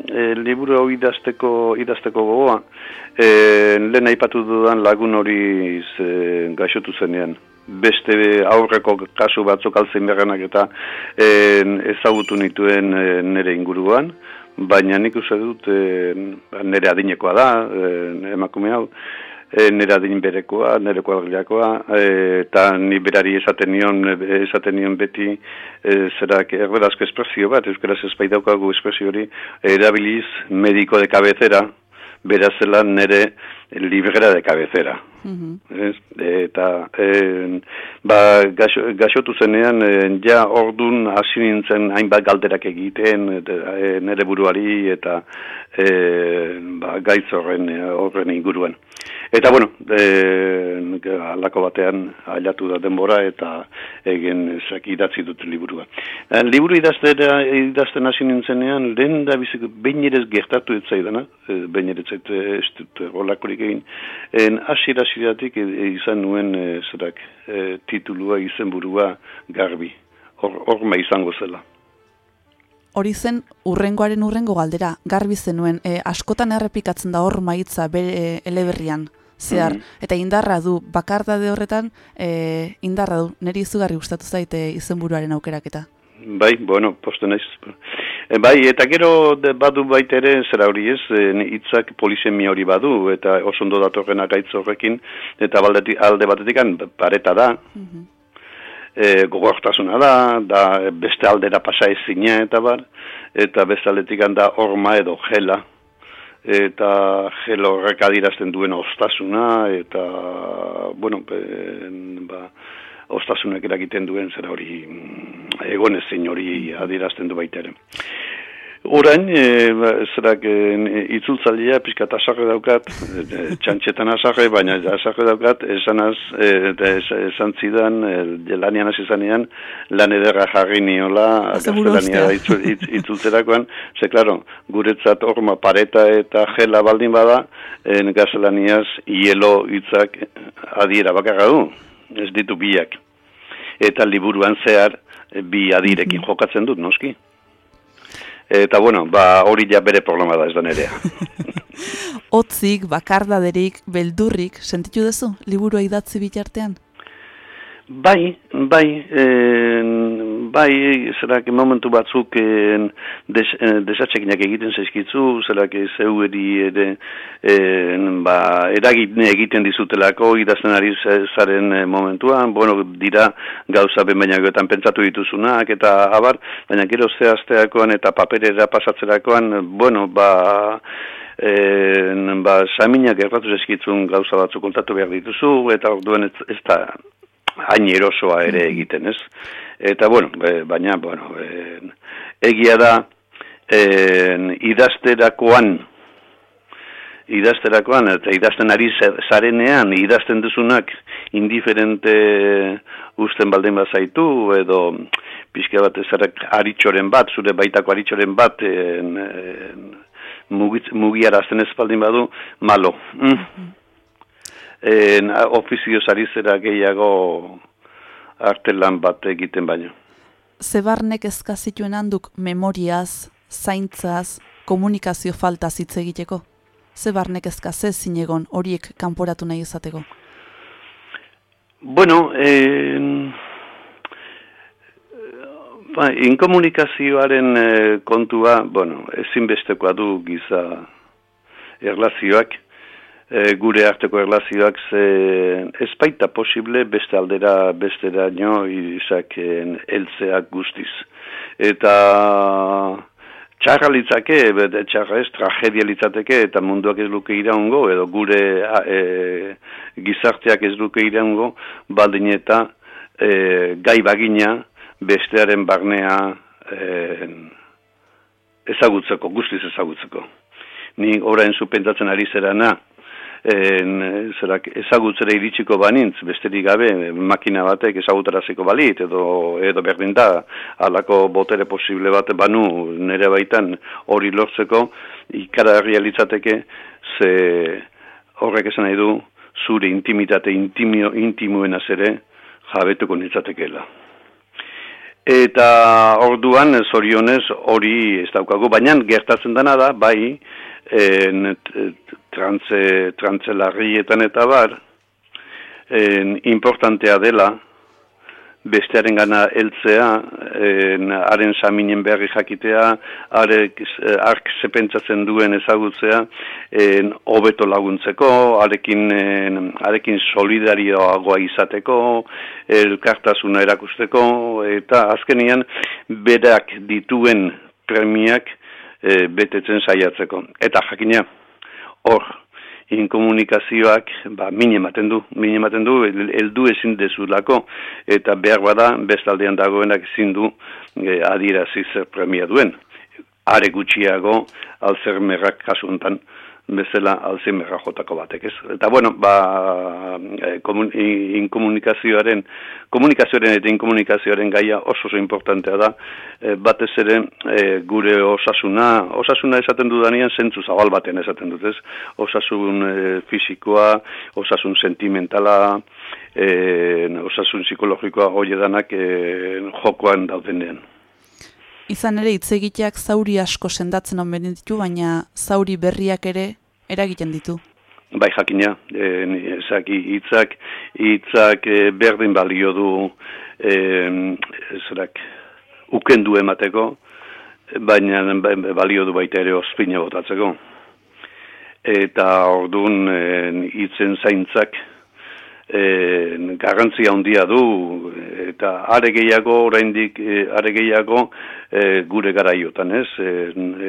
[SPEAKER 5] e, liburu hau idazteko, idazteko gogoa, e, lehen aipatu dudan lagun hori e, gaixotu zenean. Beste aurreko kasu batzuk alzein beharrenak eta e, ezagutu nituen e, nere inguruan, baina nik uste dut e, nere adinekoa da, e, emakume hau, e, nera din berekoa, nereko algiakoa, e, eta ni berari esaten nion, esaten nion beti, e, zerak erberazko espresio bat, euskaraz espai daukagu espresio hori, erabiliz mediko de cabecera, berazela nere librera de cabecera. Mm Eta e, ba, gaxotu zenean, e, ja ordun hasi nintzen hainbat galderak egiten e, nere buruari eta e, ba, gaitz horren, horren inguruan. Eta bueno, e, alako batean ailatu da denbora eta egin zaki idatzi dut liburua. E, liburu idaztera, idazten hasi nintzenean, lehen da bizik, behin ere gertatu ez zaidana, e, behin ere zaitu ez dut holakorik egin, en asira asiratik izan nuen e, zerak, e, titulua, izenburua garbi, hor izango zela.
[SPEAKER 2] Hori zen urrengoaren urrengo galdera, garbi zenuen, e, askotan errepikatzen da hor maitza bere eleberrian, zehar, mm. Eta indarra du, bakardade horretan, e, indarra du, niri izugarri gustatu zaite izenburuaren aukeraketa.
[SPEAKER 5] Bai, bueno, posto naiz. E, bai, eta gero de, badu baita ere, zera hori ez, e, hitzak polisemia hori badu, eta oso ondo datorren agaitz horrekin, eta baldetik, alde batetik pareta da, mm e, gogortasuna da, da beste aldera pasa ezina eta bar, eta beste aldetik da orma edo gela, eta gelo horrek adirazten duen ostasuna, eta, bueno, ben, ba, ostasunak eragiten duen zera hori mm, egon ezin hori adirazten du baita ere. Orain, e, zerak, e, itzultzailea pixka asarre daukat, e, txantxetan asarre, baina asarre daukat, esanaz, e, eta esan zidan, e, lanian hasi zanean, lan ederra jarri niola, gaztelania itzultzerakoan, ze, klaro, guretzat orma pareta eta jela baldin bada, en gaztelaniaz, hielo hitzak adiera bakarra du, ez ditu biak. Eta liburuan zehar, bi adirekin jokatzen dut, noski. Eta bueno, ba, hori ja bere problema da ez da nerea. (laughs)
[SPEAKER 2] Otzik, bakardaderik, beldurrik, sentitu duzu, liburua idatzi bitartean?
[SPEAKER 5] Bai, bai, en, bai, zerak momentu batzuk en, des, desatxekinak egiten zaizkitzu, zerak zeu eri ere, en, ba, eragitne egiten dizutelako idazten ari zaren eh, momentuan, bueno, dira gauza benbainagoetan pentsatu dituzunak, eta abar, baina gero zehazteakoan eta paperera pasatzerakoan, bueno, ba, En, ba, saminak erratu zezkitzun gauza batzuk kontatu behar dituzu, eta orduen ez, ez da hain erosoa ere egiten, ez? Eta, bueno, baina, bueno, e, egia da, e, idazterakoan, idazterakoan, eta idazten ari zarenean, idazten duzunak indiferente usten baldin bazaitu, edo pixka bat ezarek aritxoren bat, zure baitako aritxoren bat, en, en, mugiara azten ez baldin badu, malo. Mm? En, ofizio zarizera gehiago artelan bat egiten baino.
[SPEAKER 2] Zebarnek ezkazituen handuk memoriaz, zaintzaz, komunikazio falta hitz egiteko? Zebarnek ezkazez zinegon horiek kanporatu nahi izateko?
[SPEAKER 5] Bueno, en, ba, inkomunikazioaren eh, kontua, bueno, ezinbestekoa du giza erlazioak, e, gure arteko erlazioak ze ez baita posible beste aldera beste daño izak eltzeak guztiz. Eta txarra litzake, txarra ez, tragedia litzateke, eta munduak ez luke iraungo, edo gure e, gizarteak ez luke iraungo, baldin eta e, gai bagina bestearen barnea e, ezagutzeko, guztiz ezagutzeko. Ni orain zupentatzen ari zerana, en, zerak ezagutzera iritsiko banintz, besterik gabe, makina batek ezagutaraziko balit, edo, edo berdin da, alako botere posible bat banu nere baitan hori lortzeko, ikara realitzateke, ze horrek esan nahi du, zure intimitate intimio, intimoen azere, jabetuko nintzatekela. Eta orduan, zorionez, hori ez daukagu, baina gertatzen dena da, bai, en, trantze, trantze larrietan eta bar, en, importantea dela, bestearen gana eltzea, en, haren saminen beharri jakitea, arek, ark zepentsatzen duen ezagutzea, en, obeto laguntzeko, arekin, en, arekin solidarioagoa izateko, elkartasuna erakusteko, eta azkenian berak dituen premiak, e, betetzen saiatzeko. Eta jakina, hor, inkomunikazioak, ba, min ematen du, min ematen du, heldu ezin dezulako, eta behar bada, bestaldean dagoenak ezin du, e, adirazi zer premia duen. Are gutxiago, alzer merrak kasuntan, bezala alzimerra jotako batek, ez? Eta bueno, ba, e, komun, inkomunikazioaren, komunikazioaren eta inkomunikazioaren gaia oso oso importantea da, e, batez ere e, gure osasuna, osasuna esaten dudanean zentzu zabal baten esaten dut, ez? Osasun e, fisikoa, osasun sentimentala, e, osasun psikologikoa hori edanak e, jokoan daudenean.
[SPEAKER 2] Izan ere hitz egiteak zauri asko sendatzen on ditu, baina zauri berriak ere eragiten ditu.
[SPEAKER 5] Bai jakina, e, zaki hitzak hitzak e, berdin balio du e, zerak ukendu emateko, baina balio du baita ere ospina botatzeko. Eta ordun hitzen zaintzak e, garrantzia handia du eta are gehiago oraindik e, are gehiago e, gure garaiotan, ez? E,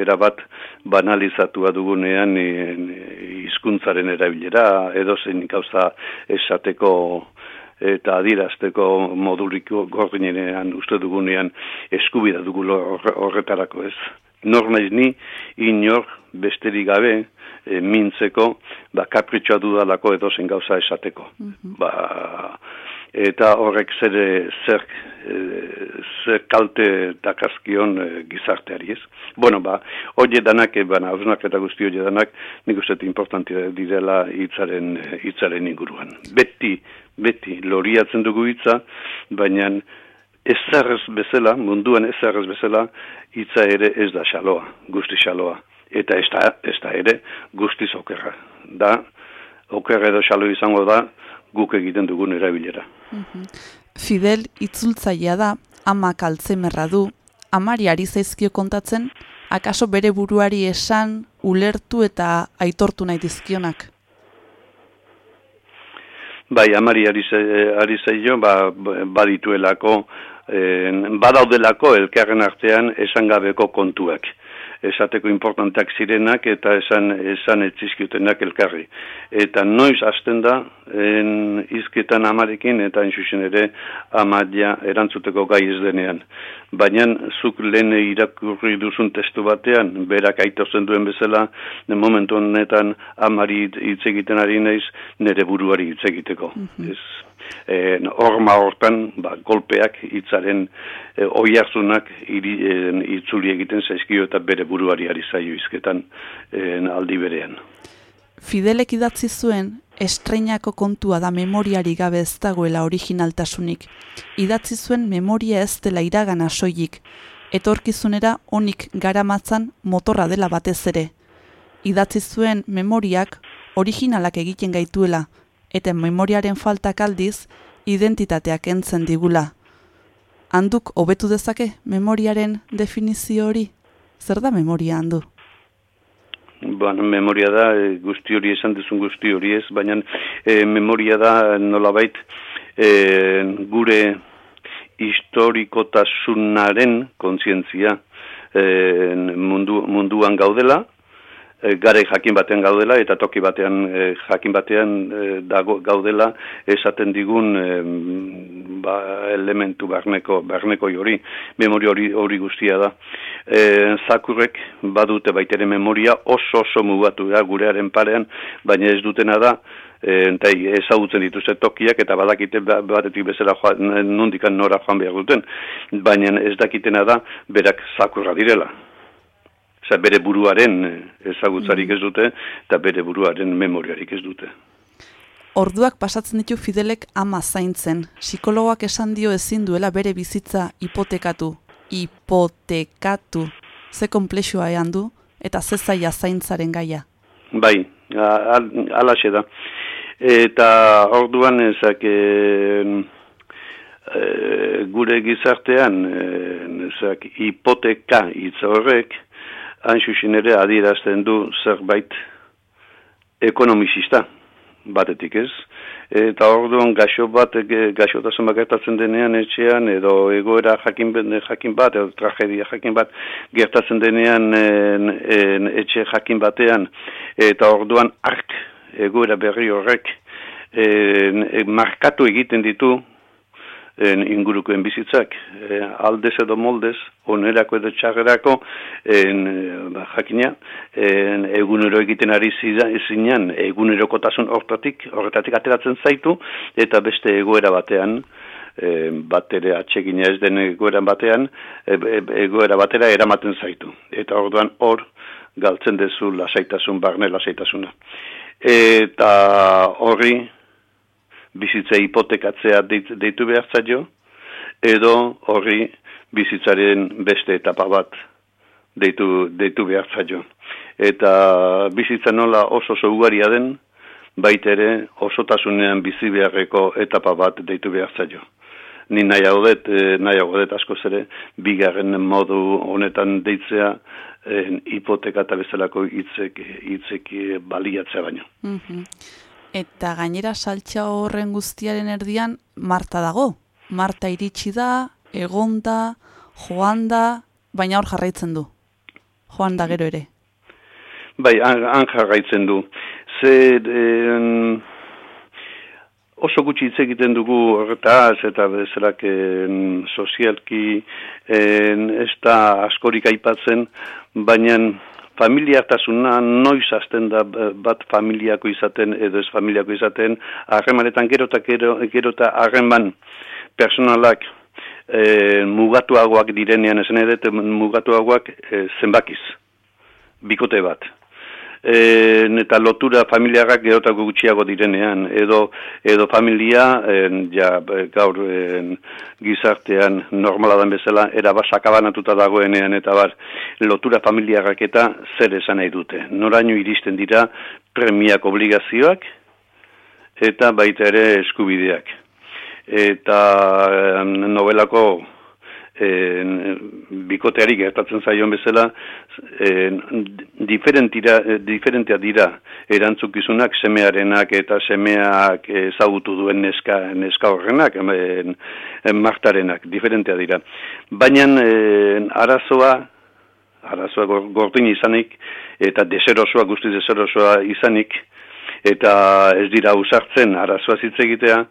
[SPEAKER 5] erabat banalizatua dugunean hizkuntzaren erabilera edo zein gauza esateko eta adirazteko moduriko gordinean uste dugunean eskubida dugu horretarako ez. Nor ni, inor besterik gabe, e, mintzeko, ba, kapritxoa dudalako edo zen gauza esateko. Mhm. Ba, eta horrek zer, zer, e, zer kalte dakazkion e, gizarteari ez. Bueno, ba, hori danak, e, bana, eta guzti hori danak, nik uste importanti direla hitzaren, hitzaren inguruan. Beti, beti, loriatzen dugu hitza, baina ezarrez bezala, munduan ezarrez bezala, hitza ere ez da xaloa, guzti xaloa eta ez da, ez da ere guztiz okerra. Da, okerra edo xalo izango da, guk egiten dugun erabilera.
[SPEAKER 2] Mhm. Fidel itzultzaia da, ama kaltzemerra du, amari ari zaizkio kontatzen, akaso bere buruari esan, ulertu eta aitortu nahi dizkionak?
[SPEAKER 5] Bai, amari ari, ari zaio, ba, badituelako, eh, badaudelako elkarren artean esan gabeko kontuak esateko importanteak zirenak eta esan esan etzizkiutenak elkarri. Eta noiz hasten da en izketan amarekin eta insusen ere amadia erantzuteko gai ez denean. Baina zuk lehen irakurri duzun testu batean, berak aitozen duen bezala, momentu honetan amari hitz egiten ari naiz, nere buruari hitz egiteko. Mm eh, horma hortan, ba, golpeak, hitzaren e, oiarzunak iri, itzuli egiten zaizkio eta bere buruari ari zaio izketan e, aldi berean.
[SPEAKER 2] Fidelek idatzi zuen, estreinako kontua da memoriari gabe ez dagoela originaltasunik. Idatzi zuen memoria ez dela iragana soilik, etorkizunera onik garamatzan motorra dela batez ere. Idatzi zuen memoriak originalak egiten gaituela, eta memoriaren faltak aldiz identitateak entzen digula. Handuk hobetu dezake memoriaren definizio hori? Zer da memoria handu?
[SPEAKER 5] Bueno, memoria da, e, guzti hori esan duzun guzti hori ez, baina e, memoria da nolabait e, gure historikotasunaren kontzientzia e, mundu, munduan gaudela, e, gare jakin batean gaudela eta toki batean e, jakin batean e, dago gaudela esaten digun ba, elementu barneko barneko hori memoria hori hori guztia da e, zakurrek badute baitere memoria oso oso mugatu da gurearen parean baina ez dutena da eta ezagutzen dituzte tokiak eta badakite ba, batetik bezala joan, nondikan nora joan behar duten, baina ez dakitena da berak zakurra direla. Osa, bere buruaren eh, ezagutzarik ez dute, eta bere buruaren memoriarik ez dute.
[SPEAKER 2] Orduak pasatzen ditu Fidelek ama zaintzen. Psikologoak esan dio ezin duela bere bizitza hipotekatu. Hipotekatu. Ze komplexua ean du, eta ze zaila zaintzaren gaia.
[SPEAKER 5] Bai, alaxe da. Eta orduan ezak e, gure gizartean ezak hipoteka hitz horrek, hain xuxin ere adierazten du zerbait ekonomizista batetik ez. Eta orduan gaixo bat, gaixotasun gertatzen denean etxean, edo egoera jakin, jakin bat, edo tragedia jakin bat gertatzen denean en, en, etxe jakin batean, eta orduan ark egoera berri horrek en, markatu egiten ditu en ingurukoen bizitzak. E, aldez edo moldez onerako edo txagerako en ba, jakina en egunero egiten ari zinan egunerokotasun hortatik horretatik ateratzen zaitu eta beste egoera batean e, bat ere atsegina ez den egoera batean e, e, egoera batera eramaten zaitu. Eta orduan hor galtzen dezu lasaitasun barne lasaitasuna eta horri bizitza hipotekatzea deitu behar zaio, edo horri bizitzaren beste etapa bat deitu, deitu behar zaio. Eta bizitza nola oso oso ugaria den, baita ere osotasunean bizi beharreko etapa bat deitu behar zaio. Ni nahi haudet, eh, nahi haudet asko zere, bigarren modu honetan deitzea, en, hipoteka eta bezalako hitzek, hitzek baliatzea baino.
[SPEAKER 2] Mm Eta gainera saltza horren guztiaren erdian Marta dago. Marta iritsi da, egon da, joan da, baina hor jarraitzen du. Joan da gero ere.
[SPEAKER 5] Bai, han jarraitzen du. Ze en, oso gutxi hitz egiten dugu horretaz eta bezalak sozialki en, ez da askorik aipatzen, baina familiartasuna noiz hasten da bat familiako izaten edo ez familiako izaten, harremanetan gero eta gero, gero harreman personalak e, mugatuagoak direnean esan edo mugatuagoak e, zenbakiz, bikote bat e, eta lotura familiarrak gerotako gutxiago direnean, edo, edo familia, en, ja, gaur en, gizartean normala den bezala, era basakabanatuta dagoenean, eta bar, lotura familiarrak eta zer esan nahi dute. Noraino iristen dira premiak obligazioak, eta baita ere eskubideak. Eta novelako en, bikoteari gertatzen zaion bezala en, diferentira, diferentea dira erantzukizunak semearenak eta semeak ezagutu duen neska, neska horrenak en, en martarenak, diferentea dira. Baina en, arazoa arazoa gordin izanik eta deserosoa, guzti deserosoa izanik eta ez dira usartzen arazoa zitzegitea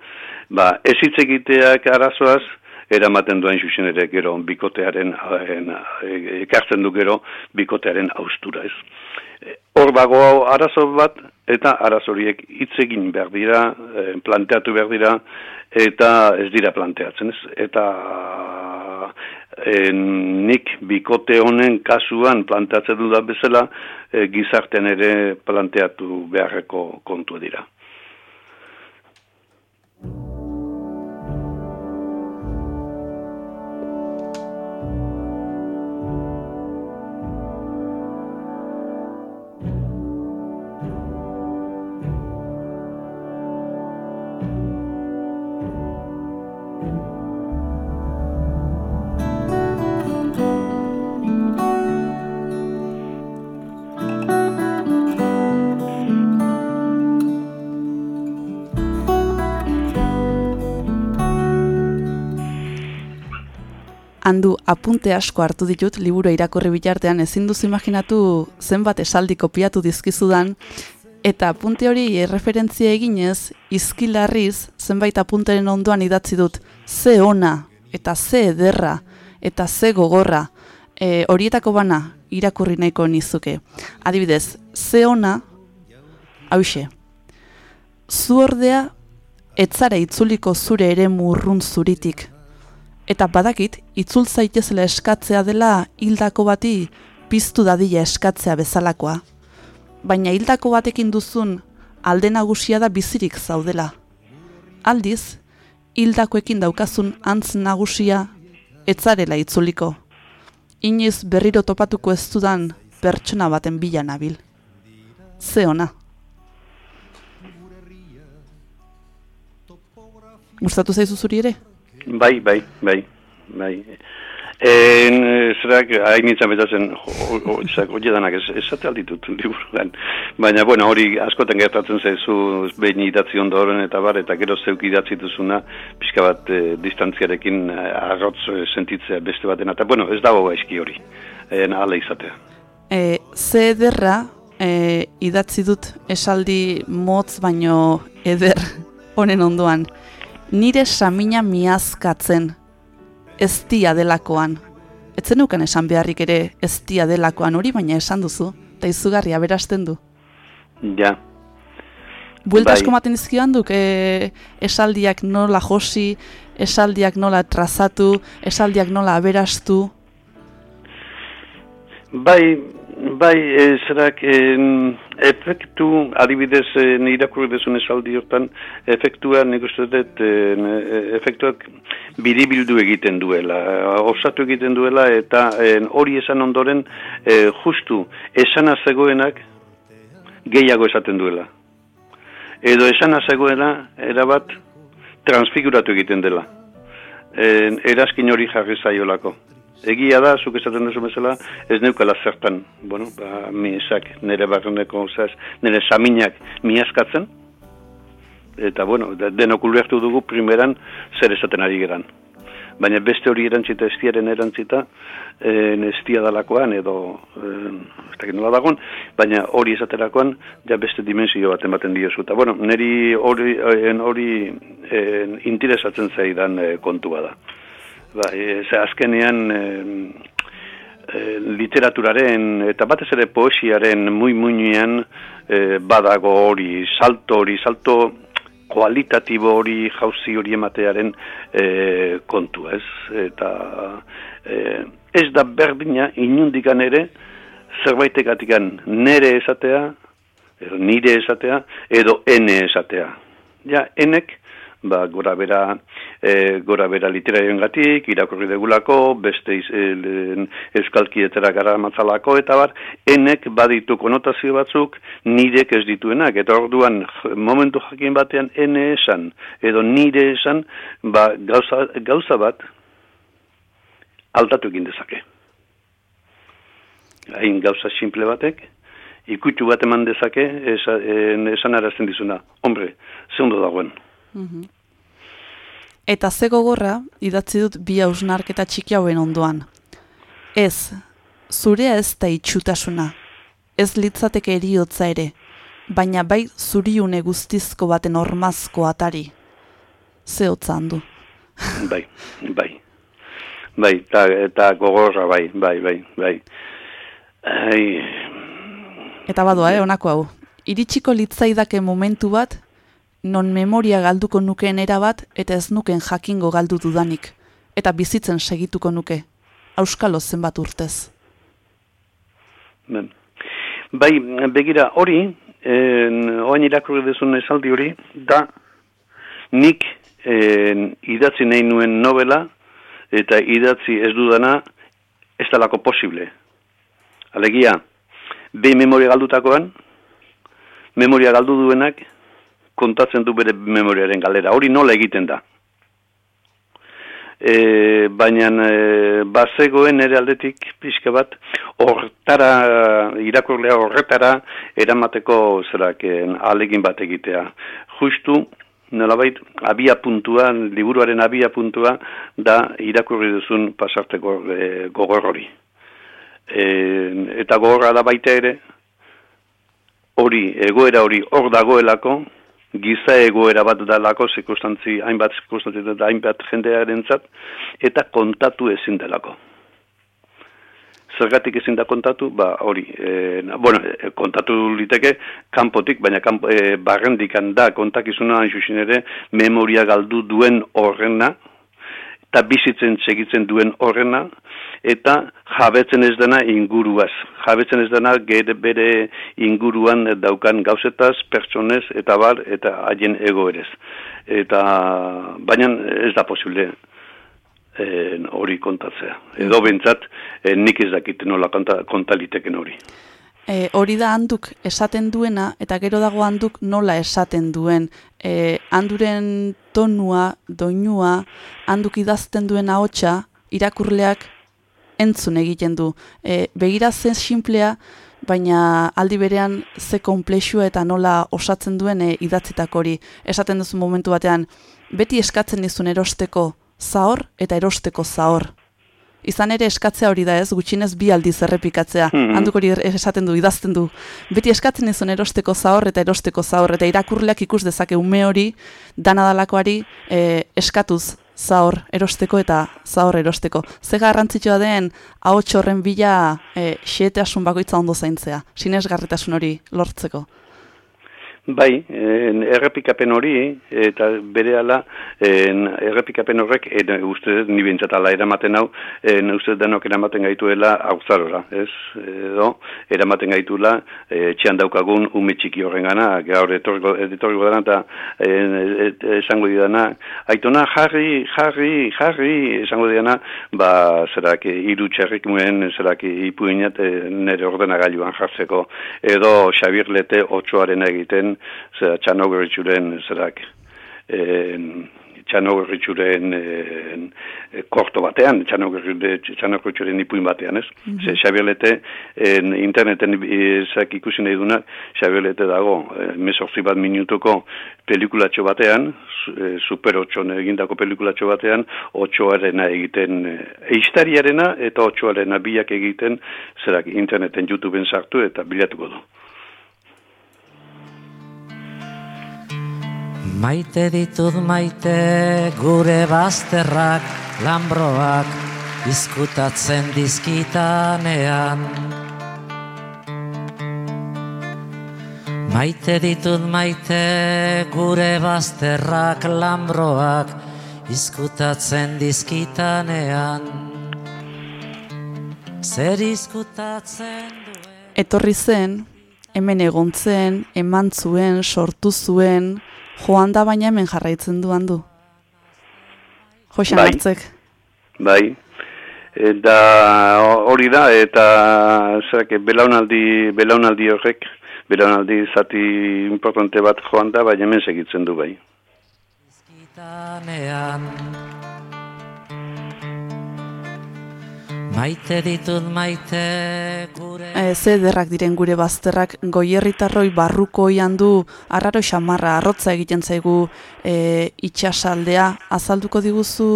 [SPEAKER 5] ba, ez zitzegitea arazoaz eramaten duen xuxen ere gero bikotearen ekartzen du gero bikotearen austura ez. Hor bago arazo bat eta arazoriek hitz egin behar dira, planteatu behar dira eta ez dira planteatzen ez. Eta en, nik bikote honen kasuan planteatzen du da bezala e, gizartean ere planteatu beharreko kontu dira.
[SPEAKER 2] Apunte asko hartu ditut liburu irakurri bitartean ezin duzu imaginatu zenbat esaldi kopiatu dizkizudan eta apunte hori erreferentzia eginez izkilarriz zenbait apunteren ondoan idatzi dut ze ona eta ze ederra eta ze gogorra e, horietako bana irakurri nahiko nizuke. Adibidez, ze ona hause. Zu ordea etzara itzuliko zure ere murrun zuritik eta badakit itzul zaitezela eskatzea dela hildako bati piztu dadila eskatzea bezalakoa. Baina hildako batekin duzun alde nagusia da bizirik zaudela. Aldiz, hildakoekin daukazun antz nagusia etzarela itzuliko. Inoiz berriro topatuko ez dudan pertsona baten bila nabil. Ze ona. Gustatu zaizu zuri ere?
[SPEAKER 5] Bai, bai, bai, bai. En, zerak, hain nintzen betatzen, oie danak, esate alditut liburuan. Baina, bueno, hori askoten gertatzen zaizu behin idatzi ondoren eta bar, eta gero zeuk idatzi duzuna, pixka bat e, distantziarekin e, arrotz e, sentitzea beste baten, eta bueno, ez dago eski hori, en, ala izatea.
[SPEAKER 2] E, ze ederra, e, idatzi dut esaldi motz baino eder honen ondoan nire samina miazkatzen eztia delakoan. Etzen nuken esan beharrik ere eztia delakoan hori, baina esan duzu, eta izugarria berasten du.
[SPEAKER 5] Ja.
[SPEAKER 2] Buelta
[SPEAKER 5] Bai.
[SPEAKER 2] asko maten izkioan duk, e, esaldiak nola josi, esaldiak nola trazatu, esaldiak nola aberastu.
[SPEAKER 5] Bai, bai, e, zerak, en, efektu, adibidez, e, irakurri dezun esaldi hortan, efektua, nik uste dut, e, efektuak biribildu egiten duela, osatu egiten duela, eta en, hori esan ondoren, e, justu, esana zegoenak, gehiago esaten duela. Edo esana zegoena, erabat, transfiguratu egiten dela. En, erazkin hori jarri zaiolako. Egia da, zuk esaten duzu bezala, ez neukala zertan, bueno, ba, mi esak, nire barreneko, zaz, nire saminak miazkatzen, eta, bueno, de- denok ulertu dugu primeran zer esaten ari geran. Baina beste hori erantzita, estiaren erantzita, en estia dalakoan, edo, ez dakit nola dagoen, baina hori esaterakoan, ja beste dimensio bat ematen diozu. Eta, bueno, niri hori, hori en, interesatzen zaidan eh, kontu bada. Ba, e, ze azkenean e, e, literaturaren eta batez ere poesiaren muy muinean e, badago hori, salto hori, salto kualitatibo hori jauzi hori ematearen e, kontu, ez? Eta e, ez da berdina inundikan ere zerbaitекatikan nere esatea, edo nire esatea, edo ene esatea. Ja, enek, ba, gora bera, e, gora bera literarioen gatik, irakurri degulako, beste iz, e, euskalkietera gara matzalako, eta bar, enek baditu konotazio batzuk, nirek ez dituenak, eta orduan momentu jakin batean ene esan, edo nire esan, ba, gauza, gauza bat, aldatu egin dezake. Hain gauza simple batek, ikutu bat eman dezake, esan arazten dizuna, hombre, zeundo dagoen.
[SPEAKER 2] Eta ze gogorra, idatzi dut bi hausnarketa txiki hauen ondoan. Ez, zurea ez da itxutasuna, ez litzateke eriotza ere, baina bai zuriune guztizko baten ormazko atari. Ze hotza handu. (laughs)
[SPEAKER 5] Bai, bai. Bai, eta, eta gogorra, bai, bai, bai, bai. Ai,
[SPEAKER 2] Eta badoa, eh, honako hau. Iritsiko litzaidake momentu bat, non memoria galduko nukeen era bat, eta ez nuken jakingo galdu dudanik. Eta bizitzen segituko nuke. Auskalo zenbat urtez.
[SPEAKER 5] ben. bai, begira, hori, en, oain irakurri dezun esaldi hori, da nik en, idatzi nahi nuen novela, eta idatzi ez dudana, ez dalako posible. Alegia, behin memoria galdutakoan, memoria galdu duenak, kontatzen du bere memoriaren galera. Hori nola egiten da? E, baina e, bazegoen ere aldetik pixka bat hortara irakurlea horretara eramateko zeraken alegin bat egitea. Justu nolabait abia puntua, liburuaren abia puntua da irakurri duzun pasarteko e, gogor hori. E, eta gogorra da baita ere, hori, egoera hori hor dagoelako, giza egoera bat dalako, zirkustantzi, hainbat zirkustantzi eta hainbat jendearen zat, eta kontatu ezin delako. Zergatik ezin da kontatu, ba hori, e, bueno, e, kontatu liteke kanpotik, baina kanpo, e, barrendikan da kontakizuna hain ere memoria galdu duen horrena, eta bizitzen segitzen duen horrena, eta jabetzen ez dena inguruaz. Jabetzen ez dena gere bere inguruan daukan gauzetaz, pertsonez, eta bar, eta haien egoerez. Eta, baina ez da posible hori kontatzea. Edo bentsat, nik ez dakit nola konta, kontaliteken hori.
[SPEAKER 2] E, hori da handuk esaten duena, eta gero dago handuk nola esaten duen. E, handuren tonua, doinua, handuk idazten duen ahotsa irakurleak entzun egiten du. E, begira zen simplea, baina aldi berean ze komplexua eta nola osatzen duen e, idatzitak hori. Esaten duzu momentu batean, beti eskatzen dizun erosteko zahor eta erosteko zahor. Izan ere eskatzea hori da ez, gutxinez bi aldiz errepikatzea. Mm -hmm. Handuk hori esaten du, idazten du. Beti eskatzen izan erosteko zahor eta erosteko zahor. Eta irakurleak ikus dezake ume hori, danadalakoari e, eskatuz zahor erosteko eta zahor erosteko. Ze garrantzitsua den, hau txorren bila e, xeeteasun bakoitza ondo zaintzea. Sinesgarritasun hori lortzeko.
[SPEAKER 5] Bai, en, errepikapen hori, eta bere ala, errepikapen horrek, en, uste ni bintzat ala eramaten hau, en, uste denok eramaten gaituela auzarora, ez? Edo, eramaten gaituela, e, txean daukagun ume txiki horren gana, gaur etorgo, etorgo dana, eta esango didana, aitona jarri, jarri, jarri, esango didana, ba, zerak, iru txerrik muen, zerak, ipuinat, nire ordenagailuan jartzeko, edo, Xabir Lete, otxoaren egiten, zera txanogerritxuren zerak txanogerritxuren e, korto batean, txanogerritxuren ipuin batean, ez? Mm -hmm. Xabiolete, en, interneten ezak ikusi nahi duna, Xabiolete dago, mesortzi bat minutuko pelikulatxo batean, super otxon egindako pelikulatxo batean, otxoarena egiten, e, eistariarena eta otxoarena biak egiten, zerak interneten YouTubeen sartu eta bilatuko du.
[SPEAKER 6] Maite ditut maite gure bazterrak lambroak izkutatzen dizkitanean. Maite ditut maite gure bazterrak lambroak izkutatzen dizkitanean. Zer izkutatzen duen?
[SPEAKER 2] Etorri zen, hemen egontzen, eman zuen, sortu zuen, joan da baina hemen jarraitzen duan du. Josean bai. hartzek.
[SPEAKER 5] Bai. Eta hori da, eta zerak, belaunaldi, belaunaldi horrek, belaunaldi zati importante bat joan da, baina hemen segitzen du bai.
[SPEAKER 6] Maite ditut maite gure...
[SPEAKER 2] E, ze derrak diren gure bazterrak goierritarroi barruko oian du arraro xamarra arrotza egiten zaigu e, itxasaldea. Azalduko diguzu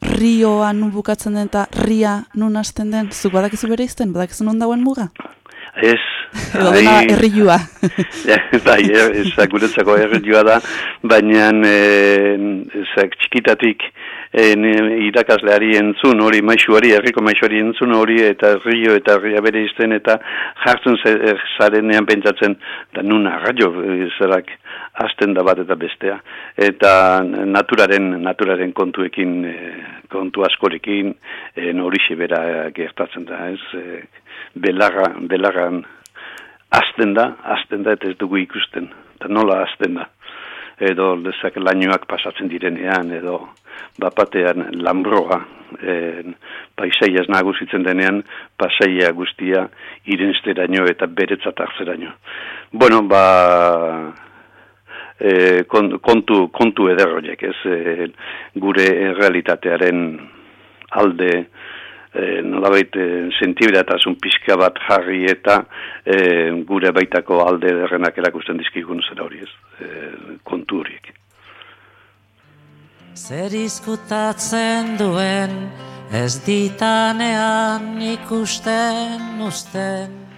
[SPEAKER 2] rioa nun bukatzen den eta ria nun hasten den? Zuk badakizu bere izten? Badakizu nun dauen muga?
[SPEAKER 5] Ez. (laughs)
[SPEAKER 2] Edo dena erriua. (laughs)
[SPEAKER 5] bai, ez guretzako erriua da, baina e, txikitatik en, irakasleari entzun hori maixuari, herriko maixuari entzun hori eta rio eta herria bere izten eta jartzen eh, zarenean pentsatzen da nun arraio eh, zerak hasten da bat eta bestea. Eta naturaren naturaren kontuekin eh, kontu askorekin en hori bera gertatzen da ez? Belarra, belarran azten da, azten da eta ez dugu ikusten. Eta nola azten da edo lezak lainoak pasatzen direnean edo bapatean lambroa e, paisaiaz nagusitzen denean pasaia guztia irensteraino eta beretzat hartzeraino. Bueno, ba e, kontu, kontu ederroiek, ez e, gure realitatearen alde e, nolabait e, sentibiratasun pixka bat jarri eta e, gure baitako alde derrenak erakusten dizkigun zera hori ez, e, kontu horiek.
[SPEAKER 6] Zer izkutatzen duen, ez ditanean ikusten usten.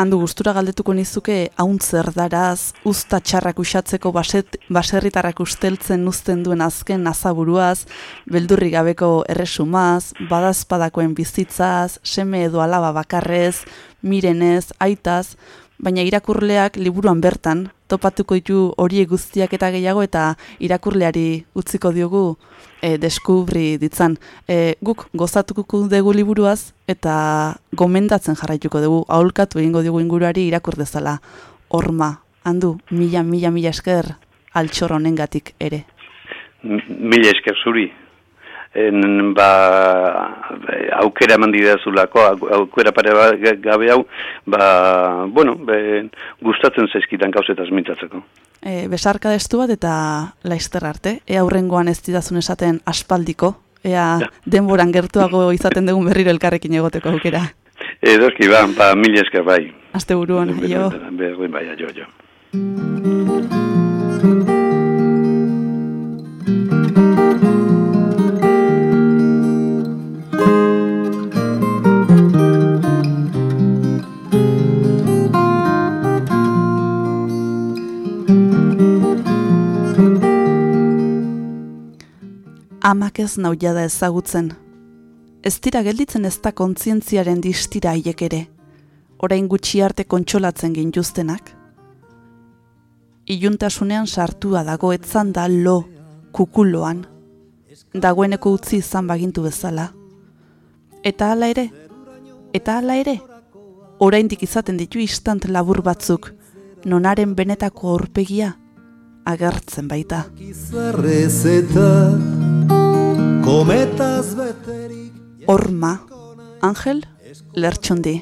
[SPEAKER 2] Handu gustura galdetuko nizuke hauntzer daraz, usta txarrak usatzeko baset, baserritarrak usteltzen uzten duen azken nazaburuaz, beldurri gabeko erresumaz, badazpadakoen bizitzaz, seme edo alaba bakarrez, mirenez, aitaz, baina irakurleak liburuan bertan, topatuko ditu horiek guztiak eta gehiago eta irakurleari utziko diogu e, deskubri ditzan. E, guk gozatuko dugu liburuaz eta gomendatzen jarraituko dugu, aholkatu egingo dugu inguruari irakur dezala. Horma, handu, mila, mila, mila esker altxor honengatik ere.
[SPEAKER 5] Mila esker zuri. En, ba, aukera eman didazulako, au- aukera pare ba- ga- gabe hau, ba, bueno, be, gustatzen zaizkitan gauzetaz mintzatzeko.
[SPEAKER 2] E, besarka destu bat eta laizter arte, ea aurrengoan ez didazun esaten aspaldiko, ea
[SPEAKER 5] Ja.
[SPEAKER 2] denboran gertuago izaten dugun berriro elkarrekin egoteko aukera.
[SPEAKER 5] Edoski, ba, ba, mila esker bai.
[SPEAKER 2] Aste buruan, jo.
[SPEAKER 5] Bergoin bai, jo, jo.
[SPEAKER 2] Amak ez nau jada ezagutzen. Ez dira gelditzen ez da kontzientziaren distira haiek ere, orain gutxi arte kontsolatzen gintuztenak. Iluntasunean sartua dago etzan da lo, kukuloan, dagoeneko utzi izan bagintu bezala. Eta hala ere, eta hala ere, oraindik izaten ditu istant labur batzuk, nonaren benetako aurpegia agertzen baita.
[SPEAKER 7] Izarrez eta kometaz beterik
[SPEAKER 2] Horma, Angel Lertxundi,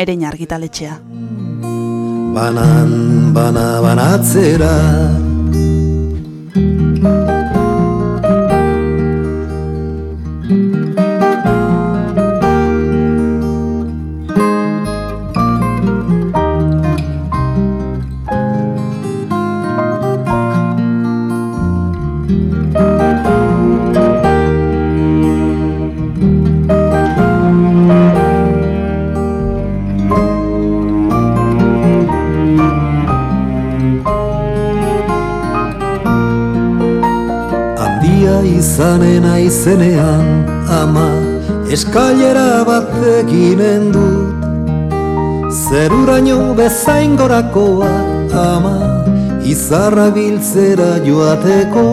[SPEAKER 2] erein argitaletxea.
[SPEAKER 7] banan, bana, banatzera izanen aizenean ama Eskailera bat eginen dut. Zeruraino bezain gorakoa ama Izarra biltzera joateko.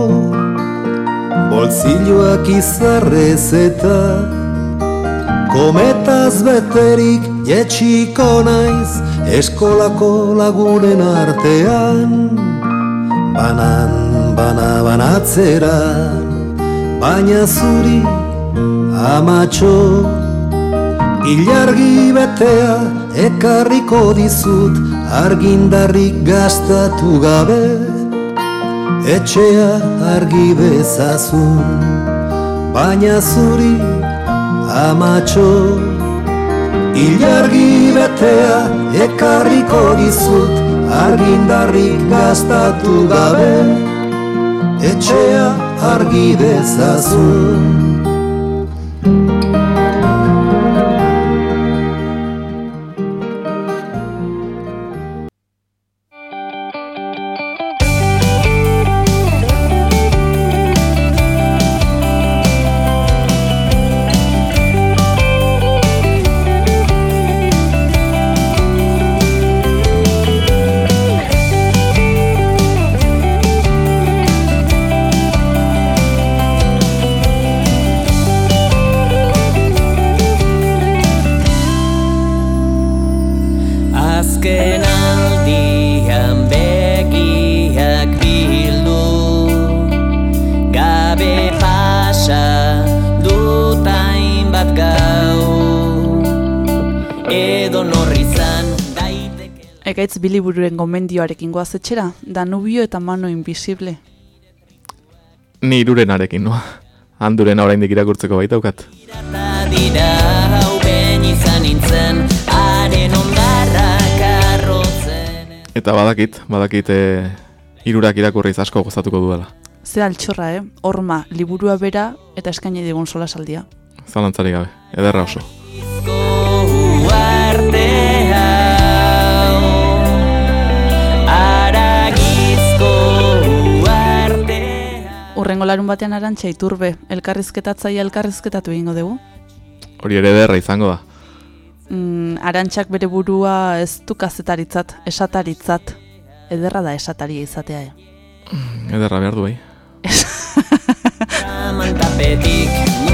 [SPEAKER 7] Bolzilloak izarrez eta Kometaz beterik jetxiko naiz Eskolako lagunen artean. Banan, bana, banatzera Baina zuri amatxo Ilargi betea ekarriko dizut Argindarrik gastatu gabe Etxea argi bezazun. Baina zuri amatxo Ilargi betea ekarriko dizut Argindarrik gastatu gabe Etxea argi dezazun
[SPEAKER 2] Ekaitz bilibururen gomendioarekin goaz etxera, Danubio eta Mano Invisible.
[SPEAKER 1] Ni irurenarekin noa. Handuren oraindik irakurtzeko baitaukat.
[SPEAKER 3] Eta dira hau ben izan nintzen Haren ondarrak arrotzen
[SPEAKER 1] Eta badakit, badakit e, irurak irakurriz asko gozatuko duela.
[SPEAKER 2] Ze altxorra, eh? Horma, liburua bera eta eskaini digun sola saldia.
[SPEAKER 1] Zalantzari gabe, ederra oso.
[SPEAKER 2] Urrengo larun batean arantxa iturbe, elkarrizketatzaia elkarrizketatu egingo dugu.
[SPEAKER 1] Hori ere ederra izango da.
[SPEAKER 2] Mm, arantxak bere burua ez du kazetaritzat, esataritzat. Ederra da esataria izatea, eh?
[SPEAKER 1] Ederra behar du bai. (laughs)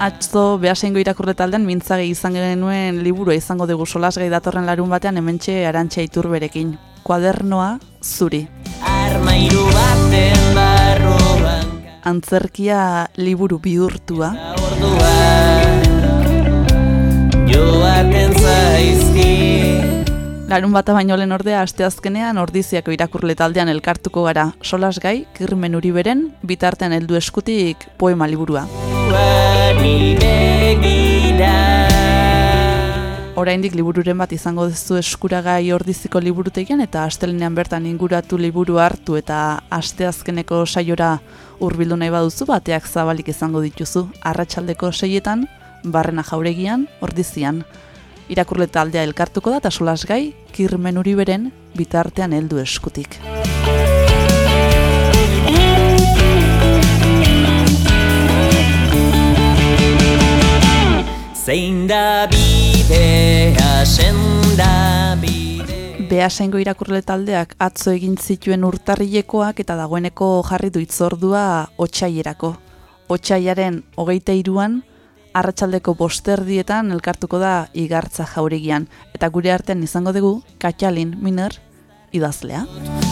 [SPEAKER 2] Atzo behasengo irakurle taldean mintzage izan genuen liburua izango dugu solasgai datorren larun batean hementxe arantxa iturberekin. Kuadernoa zuri.
[SPEAKER 3] Armairu baten barruan
[SPEAKER 2] Antzerkia liburu bihurtua.
[SPEAKER 3] Orduan Joaten zaizki
[SPEAKER 2] Larun bata baino lehen ordea asteazkenean ordiziako irakurle taldean elkartuko gara. Solasgai, kirmen uri beren, bitartean heldu eskutik poema liburua. Oraindik libururen bat izango duzu eskuragai ordiziko liburutegian eta astelenean bertan inguratu liburu hartu eta asteazkeneko saiora hurbildu nahi baduzu bateak zabalik izango dituzu. Arratsaldeko seietan, barrena jauregian, ordizian. Irakurle taldea elkartuko da eta solasgai, kirmen uri beren, bitartean heldu eskutik.
[SPEAKER 3] Zein da bidea, senda
[SPEAKER 2] Beasengo irakurle taldeak atzo egin zituen urtarrilekoak eta dagoeneko jarri du itzordua otsaierako. Otsaiaren hogeita iruan, arratsaldeko bosterdietan elkartuko da igartza jauregian. Eta gure artean izango dugu, Katjalin Miner idazlea.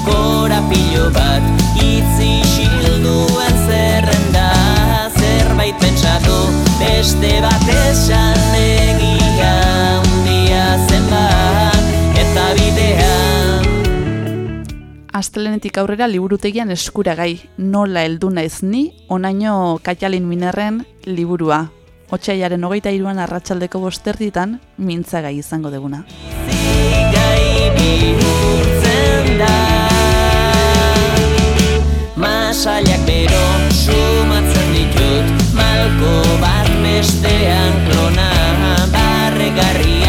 [SPEAKER 3] Korapilo bat itzi xilduen zerrenda Zerbait pentsatu beste bat esan egia handia zenbat Eta bidean
[SPEAKER 2] Astelenetik aurrera liburutegian eskuragai, nola heldu naiz ni, onaino Katjalin Minerren liburua. Otsaiaren hogeita iruan arratsaldeko bosterditan mintzagai izango deguna.
[SPEAKER 3] Zigai bihurtzen da Masailak bero sumatzen ditut Malko bat bestean klona Barregarria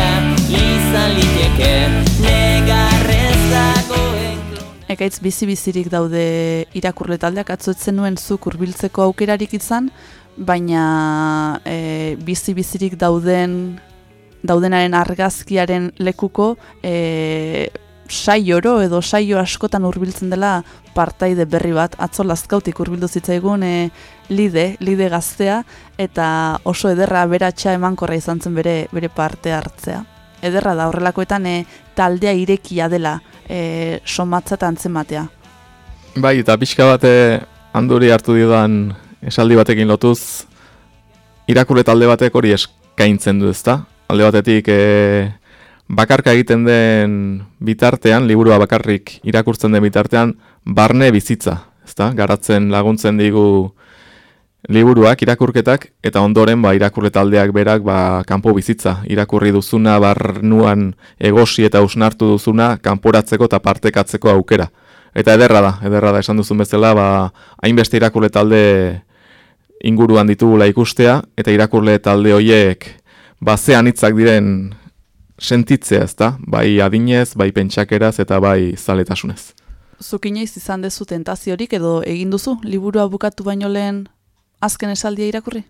[SPEAKER 2] Ekaitz bizi-bizirik daude irakurle taldeak atzotzen nuen zuk hurbiltzeko aukerarik izan, baina e, bizi-bizirik dauden daudenaren argazkiaren lekuko e, saioro edo saio askotan hurbiltzen dela partaide berri bat, atzo lazkautik hurbildu zitzaigun e, lide, lide gaztea, eta oso ederra beratxa emankorra izan zen bere, bere parte hartzea. Ederra da horrelakoetan e, taldea irekia dela e, somatza eta antzematea.
[SPEAKER 1] Bai, eta pixka bate handuri hartu didan esaldi batekin lotuz, irakurle talde batek hori eskaintzen du ezta? Alde batetik e, bakarka egiten den bitartean, liburua bakarrik irakurtzen den bitartean, barne bizitza, ezta? Garatzen laguntzen digu liburuak, irakurketak, eta ondoren ba, irakurle taldeak berak ba, kanpo bizitza. Irakurri duzuna, barnuan egosi eta usnartu duzuna, kanporatzeko eta partekatzeko aukera. Eta ederra da, ederra da esan duzun bezala, ba, hainbeste irakurle talde inguruan ditugula ikustea, eta irakurle talde hoiek ba, ze anitzak diren sentitzea, ezta? Bai adinez, bai pentsakeraz eta bai zaletasunez.
[SPEAKER 2] Zuk inoiz izan dezu tentaziorik edo egin duzu liburua bukatu baino lehen azken esaldia irakurri?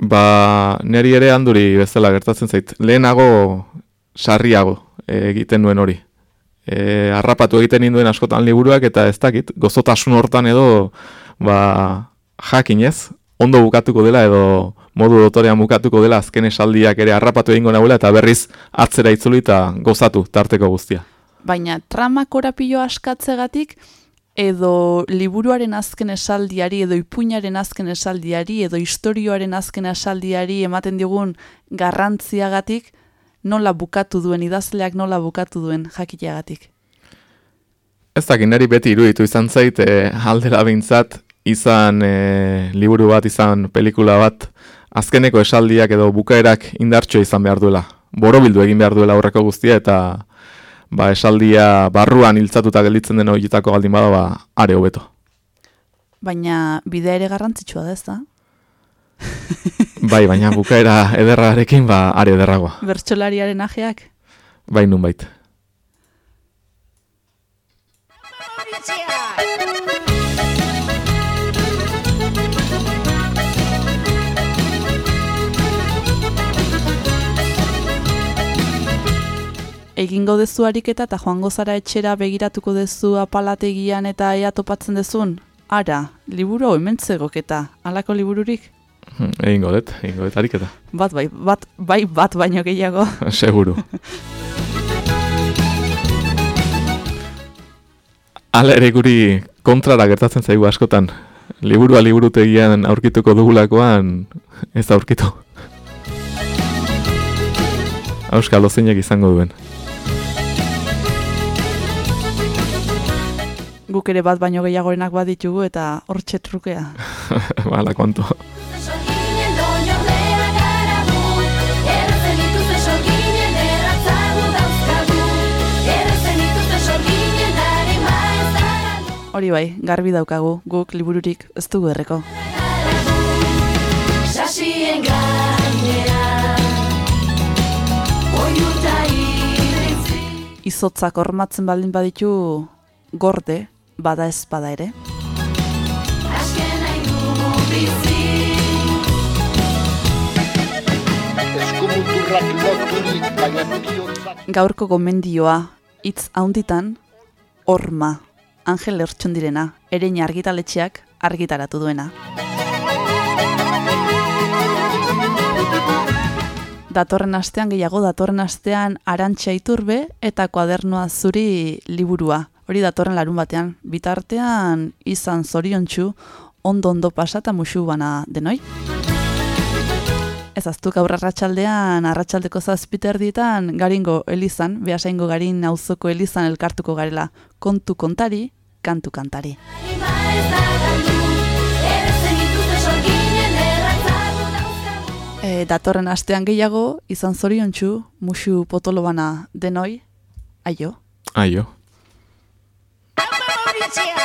[SPEAKER 1] Ba, neri ere handuri bezala gertatzen zait. Lehenago sarriago egiten nuen hori. E, harrapatu egiten ninduen askotan liburuak eta ez dakit, gozotasun hortan edo ba, jakinez, ondo bukatuko dela edo modu dotorean bukatuko dela azken esaldiak ere harrapatu egingo nagoela eta berriz atzera itzuli eta gozatu tarteko guztia.
[SPEAKER 2] Baina trama korapilo askatzegatik edo liburuaren azken esaldiari edo ipuinaren azken esaldiari edo istorioaren azken esaldiari ematen digun garrantziagatik nola bukatu duen idazleak nola bukatu duen jakiteagatik.
[SPEAKER 1] Ez dakit niri beti iruditu izan zait e, aldera bintzat izan e, liburu bat, izan pelikula bat, azkeneko esaldiak edo bukaerak indartxo izan behar duela. Borobildu egin behar duela aurreko guztia eta ba, esaldia barruan hiltzatuta gelditzen den horietako galdin bada, ba, are hobeto.
[SPEAKER 2] Baina bidea ere garrantzitsua da ez da? (laughs)
[SPEAKER 1] Bai, baina bukaera ederrarekin, ba, are ederragoa.
[SPEAKER 2] Bertxolariaren ajeak?
[SPEAKER 1] Bai, nun bait.
[SPEAKER 2] Egingo dezu ariketa eta joango zara etxera begiratuko dezu apalategian eta ea topatzen dezun? Ara, liburu hau hementzegoketa, halako libururik?
[SPEAKER 1] Hmm, Egingo dut, egingo dut ariketa.
[SPEAKER 2] Bat bai, bat, bai bat baino gehiago. (laughs) (laughs)
[SPEAKER 1] Seguru. Hala ere guri kontrara gertatzen zaigu askotan. Liburua liburutegian aurkituko dugulakoan ez aurkitu. Euskal zeinak izango duen.
[SPEAKER 2] Guk ere bat baino gehiagorenak baditugu eta hortxe trukea.
[SPEAKER 1] Bala,
[SPEAKER 8] dara du
[SPEAKER 2] Hori bai, garbi daukagu, guk libururik ez dugu erreko.
[SPEAKER 8] Sasien Oiuta
[SPEAKER 2] Izotzak hormatzen baldin baditu gorde, bada ez bada ere. Gaurko gomendioa, hitz haunditan, horma, Angel Ertxundirena, erein argitaletxeak argitaratu duena. Datorren astean gehiago, datorren astean arantxa iturbe eta kuadernoa zuri liburua. Hori datorren larun batean, bitartean izan zoriontsu, ondo-ondo pasata musu bana denoi. Ez aztuk aurra arratsaldean, arratsaldeko zazpiter ditan, garingo elizan, behasaingo garin auzoko elizan elkartuko garela, kontu kontari, kantu kantari. E, datorren astean gehiago, izan zoriontsu, musu potolo bana denoi, aio.
[SPEAKER 1] Aio.
[SPEAKER 8] Yeah.